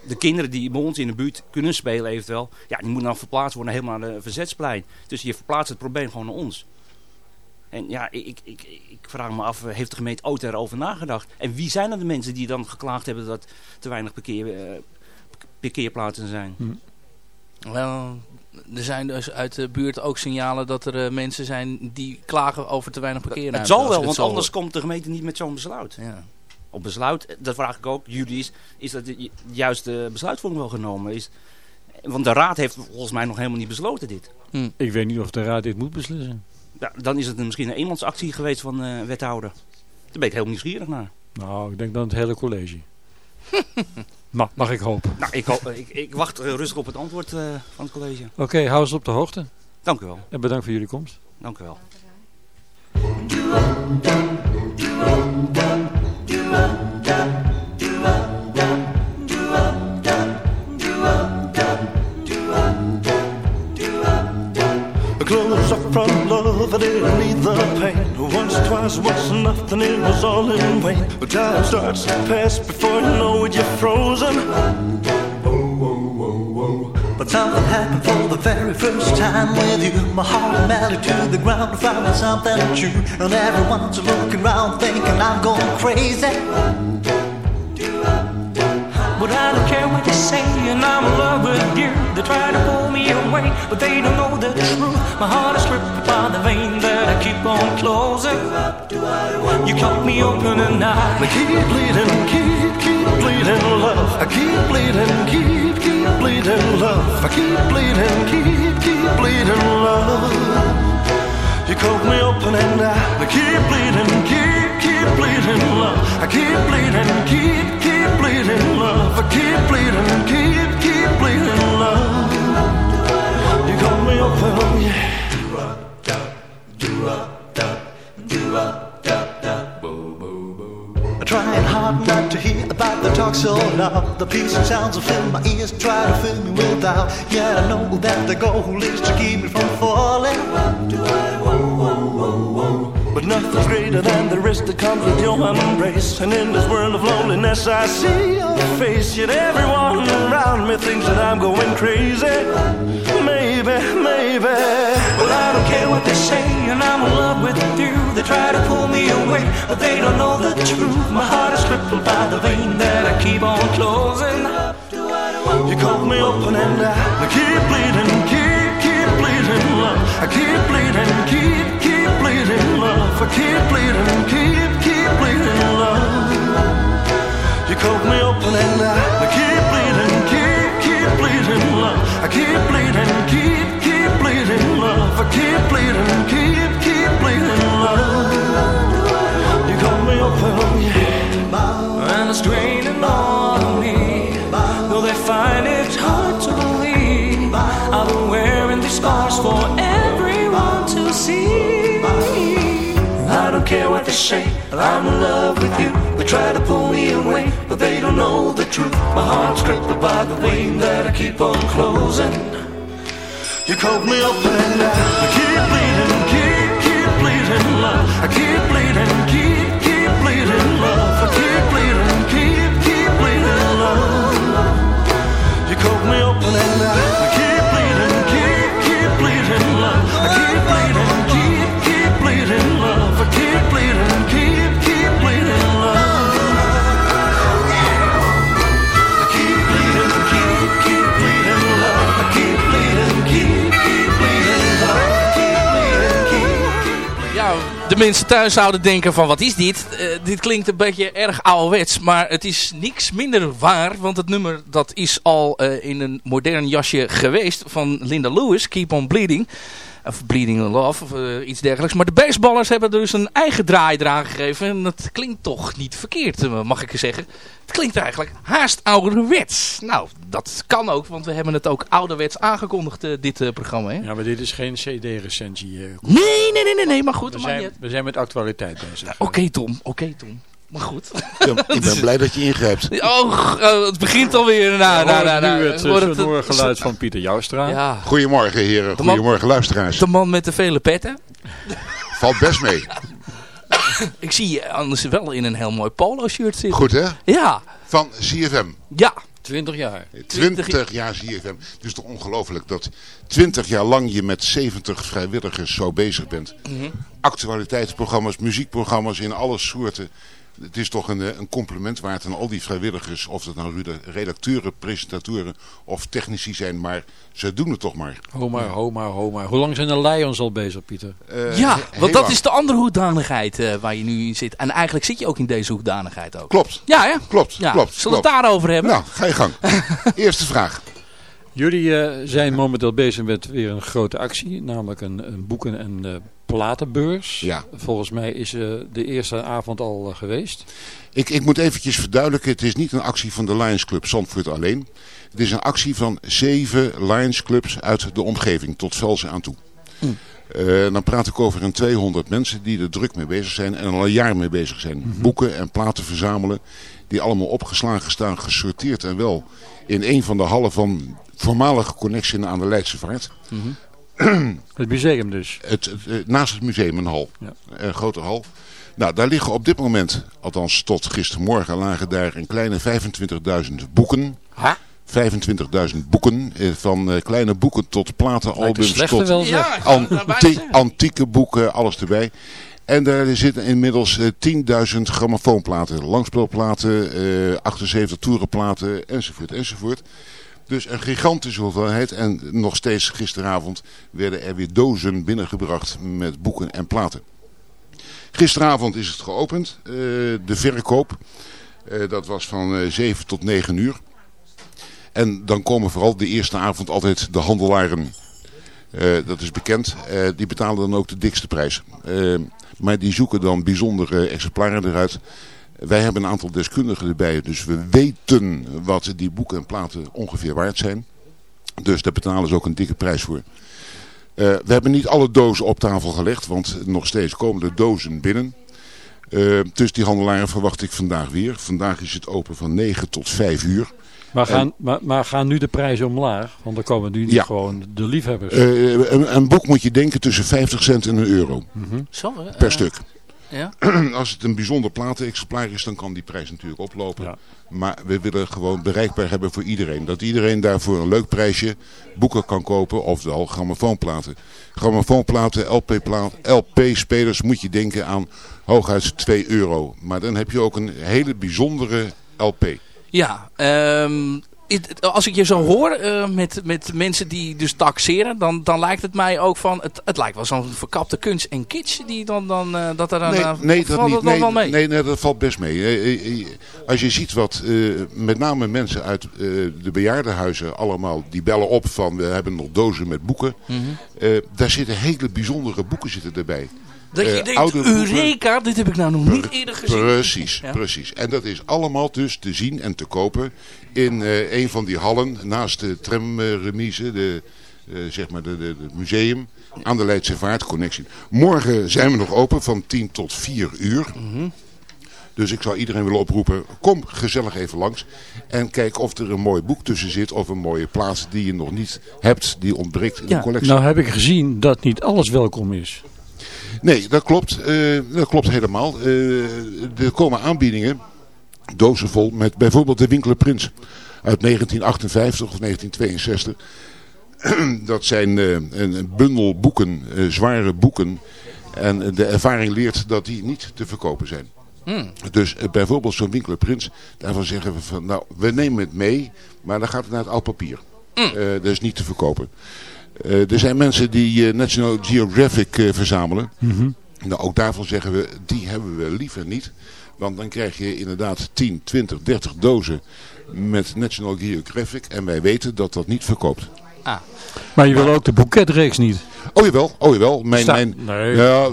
de kinderen die bij ons in de buurt kunnen spelen eventueel, ja, die moeten dan verplaatst worden helemaal naar de verzetsplein. Dus je verplaatst het probleem gewoon naar ons. En ja, ik, ik, ik, vraag me af, eh, heeft de gemeente ooit erover nagedacht? En wie zijn dan de mensen die dan geklaagd hebben dat te weinig parkeer, eh, parkeerplaatsen zijn?
Wel, er zijn dus uit de buurt ook signalen dat er eh, mensen zijn die klagen over te weinig
Het
parkeerruimte.
zal wel, want anders komt de gemeente niet met zo'n besluit.
Ja.
Op besluit, dat vraag ik ook, jullie is, dat de ju- juiste besluitvorming wel genomen? Is, want de raad heeft volgens mij nog helemaal niet besloten dit.
Ik weet niet of de raad dit moet beslissen.
Ja, dan is het een- misschien een eenmansactie geweest van eh wethouder. Daar ben ik heel nieuwsgierig naar.
Nou, ik denk dan het hele college. Ma mag ik hopen.
Nou, ik, hoop- ik, ik wacht eh, rustig op het antwoord eh, van het college.
Oké, hou ons op de hoogte.
Dank u wel.
En bedankt voor jullie komst.
Dank u wel.
From love, I didn't need the pain. Once, twice was nothing, it was all in vain. But time starts to pass before you know it, you're frozen. But But something happened for the very first time with you. My heart melted to the ground to find something true. And everyone's looking around thinking I'm going crazy.
But I don't care what they say, and I'm in love with you. They try to pull me away, but they don't know the truth. My heart is gripped by the vein that I keep on closing. You cut me open and I
keep bleeding, keep, keep bleeding, love. I keep bleeding, keep, keep bleeding, love. I keep bleeding, keep, keep bleeding, love. You cut me open and I keep bleeding, keep, keep bleeding, love. I keep bleeding, keep bleeding, love. I keep bleeding, keep, keep bleeding, love. You cut me open, yeah. Trying hard not to hear about the talk so loud. The peace and sounds will fill my ears, try to fill me without. Yeah, I know that the goal is to keep me from falling. Nothing's greater than the risk that comes with your embrace. And in this world of loneliness, I see your face. Yet everyone around me thinks that I'm going crazy. Maybe, maybe.
But I don't care what they say, and I'm in love with you. They try to pull me away, but they don't know the truth. My heart is crippled by the vein that I keep on closing.
You cut me open and I keep bleeding, keep, keep bleeding. I keep bleeding, keep, keep bleeding, love. I keep bleeding, keep, keep bleeding, love. You cut me open and I keep bleeding, keep, keep bleeding, love. I keep bleeding, keep, keep bleeding, love. I keep bleeding, keep, keep bleeding, love. You cut me open, yeah.
And it's draining on me. Though they find it hard to believe, I've been wearing these scars for everyone to see.
I don't care what they say, I'm in love with you. They try to pull me away, but they don't know the truth. My heart's crippled by the vein that I keep on closing. You cut me open and I keep bleeding, keep, keep bleeding, love. I keep bleeding, keep, keep bleeding, love. I keep bleeding, keep, keep bleeding, love. You cut me open and I keep
de mensen thuis zouden denken van wat is dit? Eh, dit klinkt een beetje erg ouderwets, maar het is niks minder waar. Want het nummer dat is al eh, in een modern jasje geweest van Linda Lewis, Keep on Bleeding. Of Bleeding in Love of eh, iets dergelijks. Maar de baseballers hebben er dus een eigen draai eraan gegeven. En dat klinkt toch niet verkeerd, eh, mag ik zeggen. Het klinkt eigenlijk haast ouderwets. Nou, dat kan ook, want we hebben het ook ouderwets aangekondigd, eh, dit programma. Hè?
Ja, maar dit is geen CD-recensie.
Nee, nee, nee, nee, nee, maar goed.
we, zijn, we zijn met actualiteit bezig.
Oké Tom, oké Tom. Maar goed.
ik ben blij dat je ingrijpt.
Oh, oh, het begint alweer. Nou, nou,
horen
nou, nou,
nu het uh,
het-
sonore geluid van Pieter Joustra.
Ja.
Goedemorgen heren,
De man-
goedemorgen luisteraars.
De man met de vele petten.
Valt best mee.
Ik zie je anders wel in een heel mooi polo shirt zitten.
Goed hè?
Ja.
Van CFM.
Ja.
20 jaar.
20 jaar CFM. Het is toch ongelooflijk dat 20 jaar lang je met 70 vrijwilligers zo bezig bent.
Mhm.
Actualiteitsprogramma's, muziekprogramma's in alle soorten. Het is toch een, eh, een compliment waard aan al die vrijwilligers. Of dat nou reda- redacteuren, presentatoren of technici zijn. Maar ze doen het toch maar.
Ho maar, ho maar, ho maar. Hoe lang zijn de Lions al bezig, Pieter?
Eh,
ja, want dat
lang.
is de andere hoedanigheid eh, waar je nu in zit. En eigenlijk zit je ook in deze hoedanigheid ook.
Klopt.
Ja, hè?
Klopt,
Ja.
klopt.
Zullen we het daarover hebben?
Nou, ga je gang. Eerste vraag.
Jullie eh, zijn momenteel bezig met weer een grote actie. Namelijk een, een boeken- en eh, platenbeurs.
Ja.
Volgens mij is eh, de eerste avond al geweest.
Ik, ik moet eventjes verduidelijken, het is niet een actie van de Lions Club Zandvoort alleen. Het is een actie van zeven Lions Clubs uit de omgeving, tot Velsen aan toe. Eh, dan praat ik over een 200 mensen die er druk mee bezig zijn en al een jaar mee bezig zijn. Boeken en platen verzamelen, die allemaal opgeslagen staan, gesorteerd en wel in een van de hallen van voormalige Connection aan de Leidse Vaart.
Het museum dus.
Het, het, eh, naast het museum een hal.
Ja.
Een grote hal. Nou, daar liggen op dit moment, althans tot gistermorgen, lagen daar een kleine 25.000 boeken.
Ha?
25.000 boeken. eh, Van eh, kleine boeken tot platenalbums. Tot
wel. Ja,
antieke boeken, alles erbij. En daar zitten inmiddels eh, 10.000 grammofoonplaten, langspeelplaten, eh 78 toerenplaten, enzovoort, enzovoort. Dus een gigantische hoeveelheid. En nog steeds gisteravond werden er weer dozen binnengebracht met boeken en platen. Gisteravond is het geopend, eh, de verkoop. Eh, dat was van eh 7 tot 9 uur. En dan komen vooral de eerste avond altijd de handelaren. Dat is bekend. Die betalen dan ook de dikste prijs. Maar die zoeken dan bijzondere exemplaren eruit. Wij hebben een aantal deskundigen erbij. Dus we weten wat die boeken en platen ongeveer waard zijn. Dus daar betalen ze ook een dikke prijs voor. Eh, we hebben niet alle dozen op tafel gelegd. Want nog steeds komen de dozen binnen. Eh, dus die handelaren verwacht ik vandaag weer. Vandaag is het open van 9 tot 5 uur.
Maar
En-
gaan, maar, maar gaan nu de prijzen omlaag? Want dan komen nu niet
Ja.
gewoon de liefhebbers.
Eh, een, een boek moet je denken tussen 50 cent en een euro.
Zo, hè?
Per stuk.
Ja.
Als het een bijzonder platenexemplaar is, dan kan die prijs natuurlijk oplopen. Maar we willen gewoon bereikbaar hebben voor iedereen. Dat iedereen daarvoor een leuk prijsje boeken kan kopen, ofwel grammofoonplaten. Grammofoonplaten, LP-spelers moet je denken aan hooguit 2 euro. Maar dan heb je ook een hele bijzondere LP.
Ja, ehm, het- als ik je zo hoor eh, met, met mensen die dus taxeren, dan, dan lijkt het mij ook van, het, het lijkt wel zo'n verkapte kunst en kitsch die dan, dan eh, dat er dan,
Nee,
eh,
nee,
valt
dat niet.
nog
Nee,
wel mee?
nee, nee, dat valt best mee. Als je ziet wat met name mensen uit de bejaardenhuizen allemaal, die bellen op van we hebben nog dozen met boeken.
Mhm.
Daar zitten hele bijzondere boeken zitten erbij.
Dat je
Eh,
denkt,
oude boeken.
Eureka, dit heb ik nou nog niet eerder gezien.
Precies,
Ja.
precies. En dat is allemaal dus te zien en te kopen in eh, een van die hallen naast de tramremise, de, eh, zeg maar de, de, de museum aan de Leidse Vaartconnectie. Morgen zijn we nog open van 10 tot 4 uur.
Mhm.
Dus ik zou iedereen willen oproepen, kom gezellig even langs. En kijk of er een mooi boek tussen zit of een mooie plaats die je nog niet hebt, die ontbreekt in de collectie.
nou heb ik gezien dat niet alles welkom is.
Nee, dat klopt. Eh, dat klopt helemaal. Eh, er komen aanbiedingen, dozen vol, met bijvoorbeeld de Winkler Prins uit 1958 of 1962. dat zijn eh, een bundel boeken, zware boeken. En de ervaring leert dat die niet te verkopen zijn.
Hmm.
Dus bijvoorbeeld zo'n Winkler Prins, daarvan zeggen we van, nou, we nemen het mee, maar dan gaat het naar het oud papier. Eh, dat is niet te verkopen. Eh, er zijn mensen die eh, National Geographic eh, verzamelen.
Mhm.
Nou, ook daarvan zeggen we, die hebben we liever niet. Want dan krijg je inderdaad 10, 20, 30 dozen met National Geographic. En wij weten dat dat niet verkoopt.
Ah.
Maar je wil ook de boeketreeks niet.
Oh jawel, oh jawel. Mijn,
Sta-
mijn,
Nee.
ja,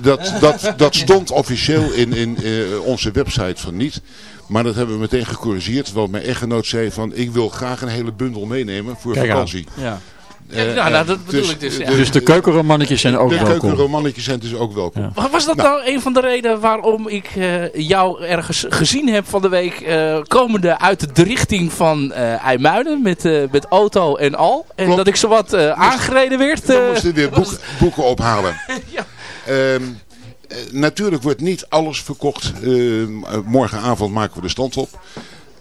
dat, dat, dat stond officieel in, in eh, onze website van niet. Maar dat hebben we meteen gecorrigeerd. Want mijn echtgenoot zei van ik wil graag een hele bundel meenemen voor
Kijk aan.
vakantie.
Ja.
Eh,
Ja, nou, dat bedoel ik dus, ja.
Dus de keukenromannetjes zijn ook
de
welkom.
keukenromannetjes zijn dus ook welkom.
Was dat nou, een van de redenen waarom ik eh, jou ergens gezien heb van de week, eh, komende uit de richting van eh IJmuiden met, eh, met auto en al. En dat ik zowat eh aangereden werd.
We moesten weer boek- boeken ophalen.
Ja.
Ehm, eh, natuurlijk wordt niet alles verkocht. Ehm, eh, morgenavond maken we de stand op.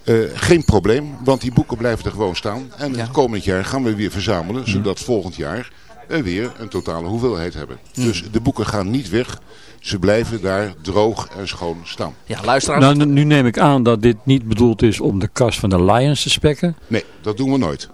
Eh, geen probleem, want die boeken blijven er gewoon staan. En het komend jaar gaan we weer verzamelen, zodat volgend jaar we weer een totale hoeveelheid hebben. Dus de boeken gaan niet weg. Ze blijven daar droog en schoon staan.
Ja, luisteraars.
Nou, nu- neem ik aan dat dit niet bedoeld is om de kast van de Lions te spekken.
Nee, dat doen we nooit.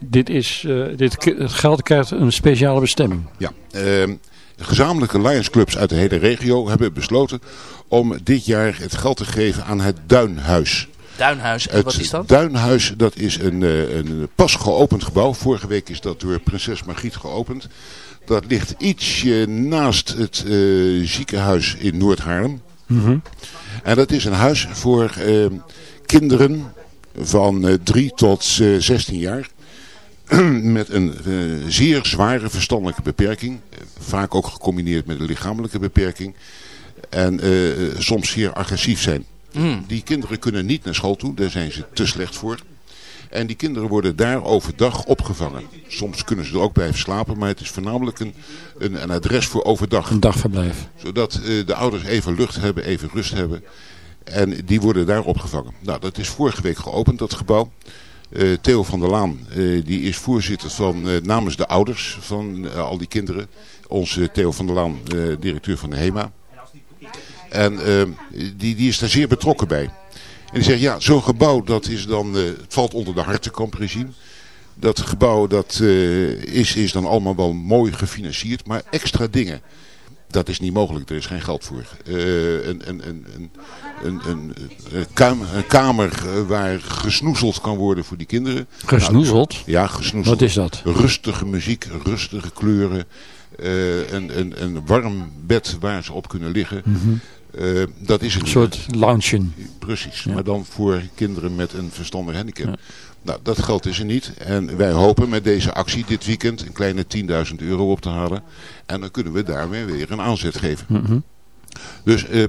Dit, is, eh, dit geld krijgt een speciale bestemming.
Ja, ehm, gezamenlijke Lions clubs uit de hele regio hebben besloten om dit jaar het geld te geven aan het Duinhuis.
Duinhuis, en
Het
wat is dat?
Duinhuis, dat is een, eh, een pas geopend gebouw. Vorige week is dat door prinses Margriet geopend. Dat ligt ietsje naast het eh, ziekenhuis in Noord-Haarlem.
Mhm.
En dat is een huis voor eh, kinderen van eh, 3 tot eh, 16 jaar. met een zeer zware verstandelijke beperking. Vaak ook gecombineerd met een lichamelijke beperking. En eh, soms zeer agressief zijn.
Mm.
Die kinderen kunnen niet naar school toe, daar zijn ze te slecht voor. En die kinderen worden daar overdag opgevangen. Soms kunnen ze er ook blijven slapen, maar het is voornamelijk een, een, een adres voor overdag.
Een dagverblijf.
Zodat eh, de ouders even lucht hebben, even rust hebben. En die worden daar opgevangen. Nou, dat is vorige week geopend, dat gebouw. Eh, Theo van der Laan, eh, die is voorzitter van eh, namens de ouders van al die kinderen. Onze Theo van der Laan, eh, directeur van de HEMA. En eh, die, die is daar zeer betrokken bij. En die zegt, ja, zo'n gebouw, dat is dan, eh, het valt onder de hartenkampregime. Dat gebouw, dat eh, is, is dan allemaal wel mooi gefinancierd, maar extra dingen, dat is niet mogelijk. Er is geen geld voor. Eh, een, een, een, een, een, een, een kam- een kamer waar gesnoezeld kan worden voor die kinderen.
Gesnoezeld?
Nou, ja, gesnoezeld.
Wat is dat?
Rustige muziek, rustige kleuren. een, een, een warm bed waar ze op kunnen liggen.
Mhm.
Eh, dat is
Een soort loungen.
Precies, maar dan voor kinderen met een verstandig handicap. Nou, dat geld is er niet. En wij hopen met deze actie dit weekend een kleine 10.000 euro op te halen. En dan kunnen we daar weer, weer een aanzet geven.
Mhm.
Dus eh,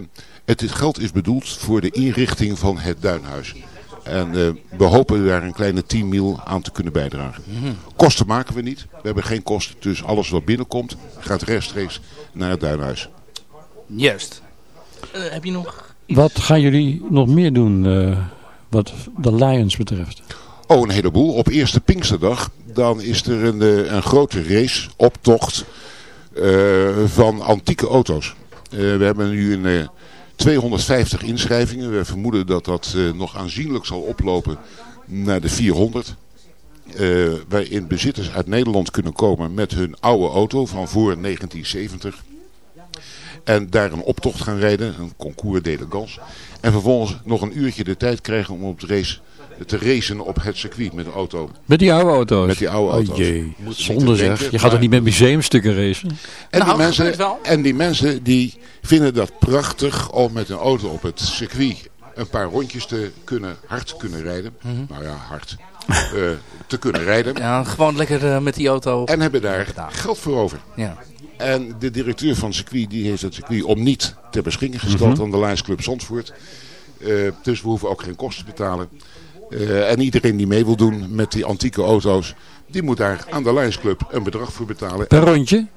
het dit geld is bedoeld voor de inrichting van het Duinhuis. En eh, we hopen daar een kleine 10 mil aan te kunnen bijdragen.
Mhm.
Kosten maken we niet. We hebben geen kosten. Dus alles wat binnenkomt gaat rechtstreeks naar het Duinhuis.
Juist. Eh, heb je nog...
Wat gaan jullie nog meer doen eh, wat de Lions betreft?
Oh, een heleboel. Op eerste Pinksterdag, dan is er een, eh, een grote race, optocht eh, van antieke auto's. Eh, we hebben nu een, eh, 250 inschrijvingen. We vermoeden dat dat eh, nog aanzienlijk zal oplopen naar de 400. Eh, waarin bezitters uit Nederland kunnen komen met hun oude auto van voor 1970. En daar een optocht gaan rijden, een concours d'elegance. En vervolgens nog een uurtje de tijd krijgen om op de race te racen op het circuit met de auto.
Met die oude auto's?
Met die oude auto's.
Oh jee, zonde zeg.
denken,
Je gaat toch niet met museumstukken racen?
En,
Nou,
die mensen, en die mensen die vinden dat prachtig om met een auto op het circuit een paar rondjes te kunnen, hard kunnen rijden. Nou ja, hard. eh, te kunnen rijden.
Ja, gewoon lekker eh, met die auto.
En hebben daar geld voor over.
Ja.
En de directeur van het circuit die heeft het circuit om niet ter beschikking gesteld
Mhm.
aan de Lions Club Zandvoort. Eh, dus we hoeven ook geen kosten te betalen. Eh, en iedereen die mee wil doen met die antieke auto's, die moet daar aan de Lions Club een bedrag voor betalen.
Per rondje?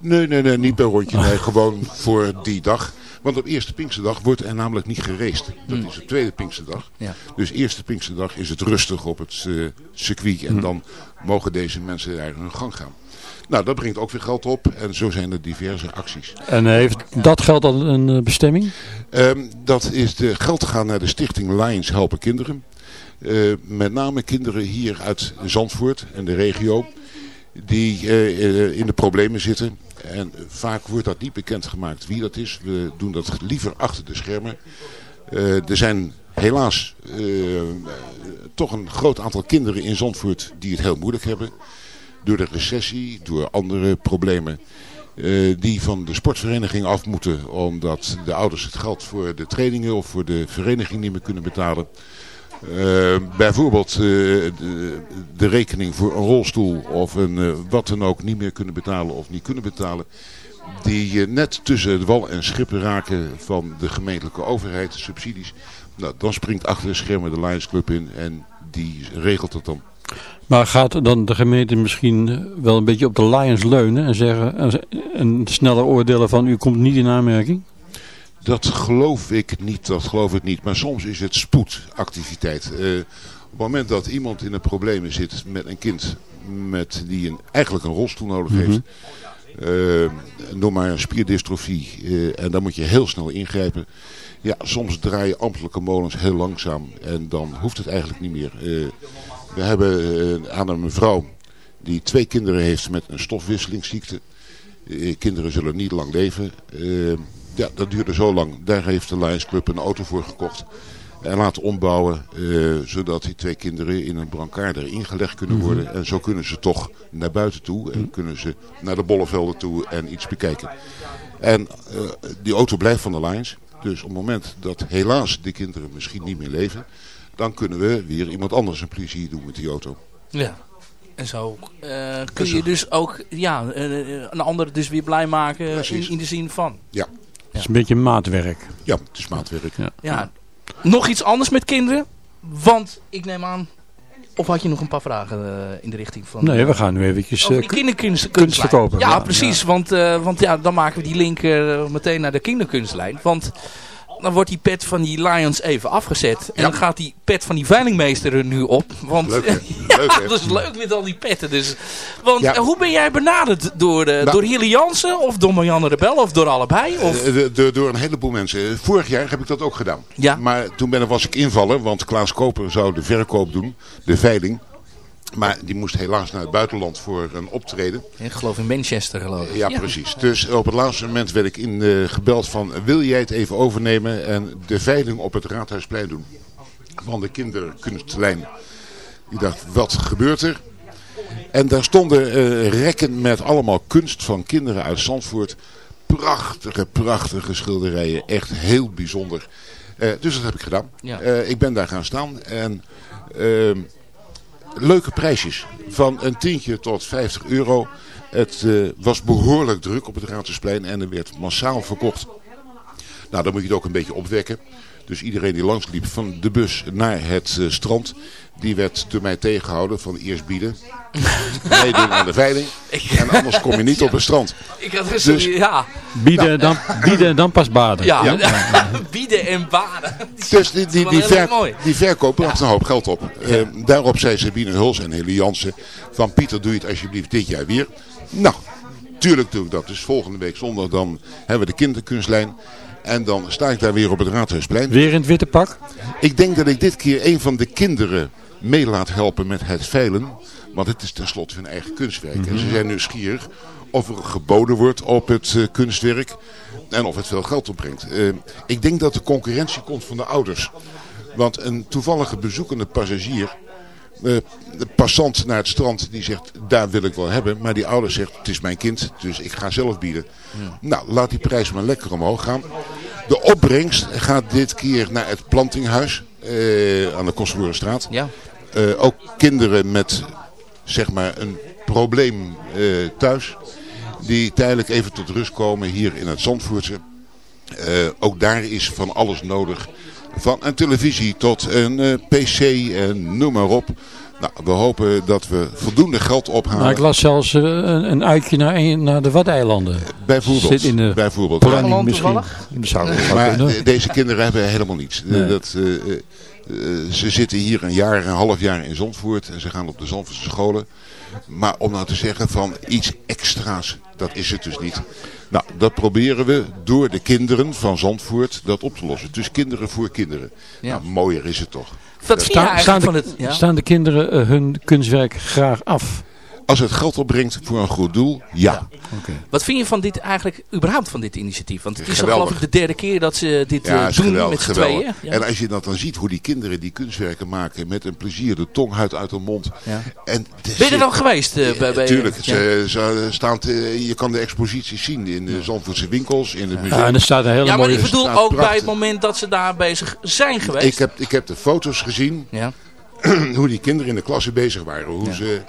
Nee, nee, nee, niet per rondje. Nee, gewoon voor die dag. Want op eerste Pinksterdag wordt er namelijk niet geraced. Dat is de tweede Pinksterdag.
Ja.
Dus eerste Pinksterdag is het rustig op het eh, circuit. En
Hm.
dan mogen deze mensen daar hun gang gaan. Nou, dat brengt ook weer geld op. En zo zijn er diverse acties.
En eh, heeft dat geld al een eh, bestemming?
Ehm, dat is de geld gaan naar de stichting Lions Helpen Kinderen. Met name kinderen hier uit Zandvoort en de regio. Die in de problemen zitten. En vaak wordt dat niet bekendgemaakt wie dat is. We doen dat liever achter de schermen. Eh, er zijn helaas eh, toch een groot aantal kinderen in Zandvoort die het heel moeilijk hebben. Door de recessie, door andere problemen. eh, die van de sportvereniging af moeten omdat de ouders het geld voor de trainingen of voor de vereniging niet meer kunnen betalen. Eh, bijvoorbeeld eh, de, de rekening voor een rolstoel of een eh, wat dan ook niet meer kunnen betalen of niet kunnen betalen. Die net tussen het wal en schippen raken van de gemeentelijke overheid, de subsidies. Nou, dan springt achter de schermen de Lions Club in en die regelt het dan.
Maar gaat dan de gemeente misschien wel een beetje op de Lions leunen en zeggen en, en sneller oordelen van u komt niet in aanmerking?
Dat geloof ik niet, dat geloof ik niet. Maar soms is het spoedactiviteit. Eh, op het moment dat iemand in de problemen zit met een kind met, die een, eigenlijk een rolstoel nodig
Mhm.
heeft. eh, noem maar een spierdystrofie. eh, en dan moet je heel snel ingrijpen. Ja, soms draaien ambtelijke molens heel langzaam. En dan hoeft het eigenlijk niet meer. We hebben aan een mevrouw die twee kinderen heeft met een stofwisselingsziekte. Kinderen zullen niet lang leven. Ja, dat duurde zo lang. Daar heeft de Lions Club een auto voor gekocht. En laten ombouwen, eh, zodat die twee kinderen in een brancard erin gelegd kunnen
Mhm.
worden. En zo kunnen ze toch naar buiten toe. En kunnen ze naar de bollevelden toe en iets bekijken. En eh, die auto blijft van de Lions. Dus op het moment dat helaas de kinderen misschien niet meer leven. Dan kunnen we weer iemand anders een plezier doen met die auto.
Ja. En zo eh, kun je dus ook ja, een ander dus weer blij maken in, in de zin van.
Ja.
Het is een beetje maatwerk.
Ja, het is maatwerk.
Ja.
Ja. Nog iets anders met kinderen? Want ik neem aan... Of had je nog een paar vragen eh, in de richting van...
Nee, we gaan nu eventjes eh,
die kinderkunst
kunst verkopen.
Ja, precies. Want, eh, want ja, dan maken we die link eh, meteen naar de kinderkunstlijn. Want dan wordt die pet van die Lions even afgezet. En dan gaat die pet van die veilingmeester er nu op. Want
Leuk,
ja,
Leuk,
dat is leuk met al die petten. Dus, want
Ja.
eh, hoe ben jij benaderd? Door, de,
Nou.
door Hilly Jansen of door Marianne Rebel of door allebei? Of?
Eh, de- de- door een heleboel mensen. Vorig jaar heb ik dat ook gedaan.
Ja.
Maar toen ben, was ik invaller, want Klaas Koper zou de verkoop doen, de veiling. Maar die moest helaas naar het buitenland voor een optreden.
Ik geloof in Manchester geloof ik.
Ja, precies. Dus op het laatste moment werd ik in, eh, gebeld van, wil jij het even overnemen en de veiling op het Raadhuisplein doen? Van de kinderkunstlijn. Ik dacht, wat gebeurt er? En daar stonden eh, rekken met allemaal kunst van kinderen uit Zandvoort. Prachtige, prachtige schilderijen. Echt heel bijzonder. Eh, dus dat heb ik gedaan.
Ja.
Eh, ik ben daar gaan staan en ehm, leuke prijsjes. Van een tientje tot 50 euro. Het eh, was behoorlijk druk op het Raadhuisplein en er werd massaal verkocht. Nou, dan moet je het ook een beetje opwekken. Dus iedereen die langsliep van de bus naar het eh, strand, die werd door mij tegengehouden van eerst bieden. Meedoen aan de veiling. En anders kom je niet op het strand.
Ik had dus,
Dus-
ja,
Bieden, en dan, bieden en dan pas baden.
ja,
Ja.
bieden en baden.
Dus die, die, die, ver, bracht een hoop geld op. Eh, daarop zei Sabine Huls en Heli Jansen van Pieter doe je het alsjeblieft dit jaar weer. Nou, tuurlijk doe ik dat. Dus volgende week zondag dan hebben we de kinderkunstlijn. En dan sta ik daar weer op het Raadhuisplein.
Weer in het witte pak?
Ik denk dat ik dit keer een van de kinderen mee laat helpen met het veilen. Want het is tenslotte hun eigen kunstwerk. En ze zijn nieuwsgierig of er geboden wordt op het eh, kunstwerk. En of het veel geld opbrengt. Eh, ik denk dat de concurrentie komt van de ouders. Want een toevallige bezoekende passagier... eh, de passant naar het strand die zegt, daar wil ik wel hebben. Maar die ouder zegt, het is mijn kind, dus ik ga zelf bieden. Nou, laat die prijs maar lekker omhoog gaan. De opbrengst gaat dit keer naar het plantinghuis eh, aan de Kostverlorenstraat.
Ja.
Eh, ook kinderen met zeg maar een probleem thuis. Die tijdelijk even tot rust komen hier in het Zandvoortse. Ook daar is van alles nodig. Van een televisie tot een eh, pc en noem maar op. Nou, we hopen dat we voldoende geld ophalen.
Nou, ik las zelfs eh, een, een uitje naar, een, naar de Waddeilanden.
Bijvoorbeeld.
Zit in de
bijvoorbeeld.
planning misschien. zou,
Maar deze kinderen hebben helemaal niets.
Nee.
Dat, eh, eh, eh, ze zitten hier een jaar, een half jaar in Zandvoort. En ze gaan op de Zandvoortse scholen. Maar om nou te zeggen van iets extra's, dat is het dus niet. Nou, dat proberen we door de kinderen van Zandvoort dat op te lossen. Dus kinderen voor kinderen.
Ja.
Nou, mooier is het toch.
Je
Staan, staan,
eigenlijk
de,
van het... Ja?
staan de kinderen eh, hun kunstwerk graag af?
Als het geld opbrengt voor een goed doel, ja.
Wat vind je van dit eigenlijk, überhaupt van dit initiatief? Want het is al
Geweldig.
geloof ik de derde keer dat ze dit
Ja,
eh, doen
geweldig,
met z'n tweeën. Ja.
En als je dat dan ziet, hoe die kinderen die kunstwerken maken met een plezier, de tong uit uit de mond.
Ja.
En
Ben je er dan geweest? eh, bij, bij,
Tuurlijk,
ja.
ze, ze staan te- je kan de exposities zien in de Zandvoortse winkels, in het museum.
Ja, en er staat een hele
Ja, maar
mooie...
ik bedoel ook bij het moment dat ze daar bezig zijn geweest.
ik, heb, ik heb de foto's gezien,
Ja.
hoe die kinderen in de klasse bezig waren. Hoe ze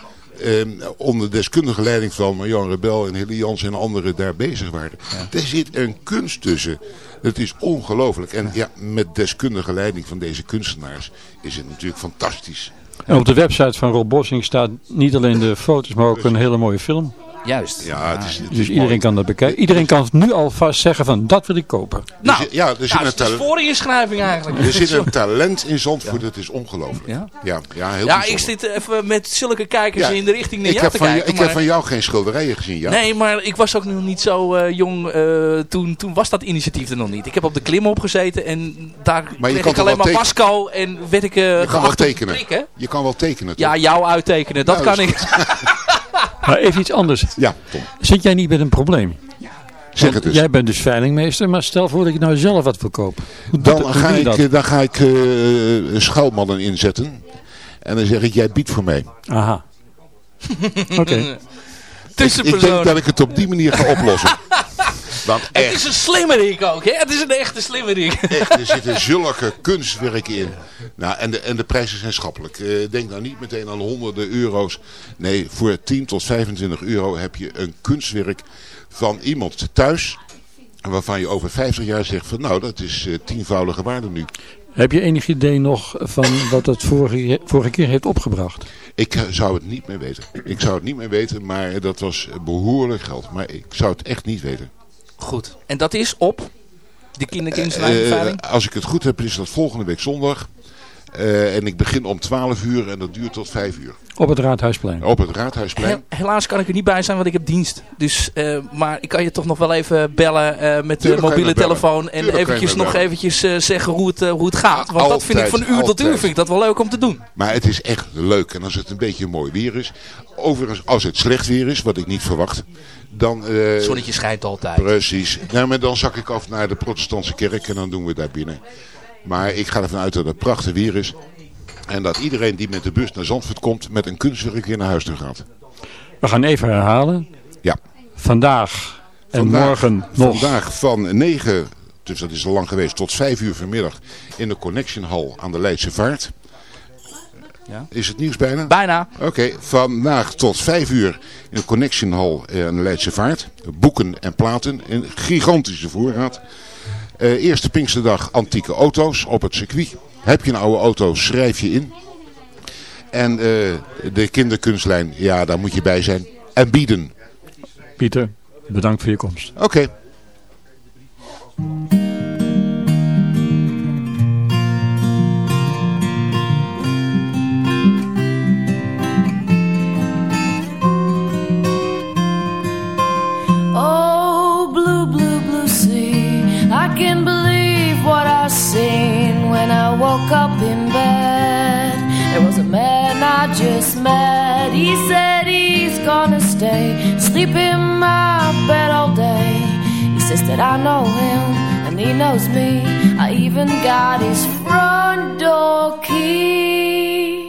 onder deskundige leiding van Marjan Rebel en Hilly Jans en anderen daar bezig waren. Er zit een kunst tussen. Het is ongelooflijk. En ja, met deskundige leiding van deze kunstenaars is het natuurlijk fantastisch.
En op de website van Rob Bossing staat niet alleen de foto's, maar ook een hele mooie film.
Juist.
Ja, het is, het is
Dus iedereen
mooi.
kan dat bekijken. Iedereen kan nu alvast zeggen van, dat wil ik kopen.
Nou,
zit- ja, er zit,
nou,
een
het is
talent,
voor inschrijving eigenlijk.
er zit een talent in Zandvoort, dat is ongelooflijk.
Ja?
Ja, ja, heel
Ja, ik zit even met zulke kijkers
Ja,
in de richting naar
ik
jou
heb
te
van,
kijken.
ik
maar-
heb van jou geen schilderijen gezien, ja?
Nee, maar ik was ook nog niet zo eh, jong. eh, toen, toen was dat initiatief er nog niet. Ik heb op de klim opgezeten en daar
Maar
kreeg ik alleen maar Pasco en werd ik eh
je kan wel tekenen. Je kan wel tekenen, toch?
Ja, jou uittekenen, dat
Nou,
kan ik.
Maar even iets anders.
Ja, Tom.
Zit jij niet met een probleem?
Zeg het eens.
Jij bent dus veilingmeester, maar stel voor dat je nou zelf wat wil kopen. Doe-
Dan ga ik,
dat?
eh, dan ga ik eh, schuilmannen inzetten. En dan zeg ik, jij biedt voor mij.
Aha. Oké.
Ik, ik denk dat ik het op die manier ga oplossen. Want
Het
echt,
is een slimmerik ook, hè? Het is een echte slimmerik.
echt, er zitten zulke kunstwerken in. Nou, en, de, en de prijzen zijn schappelijk. Eh, denk nou niet meteen aan honderden euro's. Nee, voor 10 tot 25 euro heb je een kunstwerk van iemand thuis. Waarvan je over 50 jaar zegt van nou, dat is eh, tienvoudige waarde nu.
Heb je enig idee nog van wat het vorige, vorige keer heeft opgebracht?
Ik eh, zou het niet meer weten. Ik zou het niet meer weten, maar dat was behoorlijk geld. Maar ik zou het echt niet weten.
Goed. En dat is op? De kinderkinslijnveiling?
als ik het goed heb is dat volgende week zondag. Eh, en ik begin om 12 uur en dat duurt tot 5 uur.
Op het Raadhuisplein.
Op het Raadhuisplein.
He- helaas kan ik er niet bij zijn, want ik heb dienst. Dus, eh, maar ik kan je toch nog wel even bellen eh, met de
Tuurlijk
mobiele telefoon. En
Tuurlijk
eventjes nog
bellen.
eventjes eh, zeggen hoe het, hoe het gaat. Want dat vind ik van
Altijd,
uur tot uur vind ik dat wel leuk om te doen.
Maar het is echt leuk. En als het een beetje mooi weer is. Overigens, als het slecht weer is, wat ik niet verwacht. Dan, eh,
Zonnetje schijnt altijd.
Precies. Nou, maar dan zak ik af naar de protestantse kerk en dan doen we daar binnen. Maar ik ga ervan uit dat het prachtig weer is. En dat iedereen die met de bus naar Zandvoort komt met een kunstwerk weer naar huis toe gaat.
We gaan even herhalen.
Ja.
Vandaag en
Vandaag-
morgen nog.
Vandaag van 9, dus dat is al lang geweest, tot 5 uur vanmiddag in de Connection Hall aan de Leidse Vaart.
Ja.
Is het nieuws bijna?
Bijna.
Oké, vandaag tot 5 uur in de Connection Hall eh, aan de Leidse Vaart. Boeken en platen, een gigantische voorraad. Eh, eerste Pinksterdag antieke auto's op het circuit. Heb je een oude auto, schrijf je in. En eh, de kinderkunstlijn, ja, daar moet je bij zijn. En bieden.
Pieter, bedankt voor je komst.
Oké.
Woke up in bed. There was a man I just met. He said he's gonna stay, sleep in my bed all day. He says that I know him and he knows me. I even got his front door key.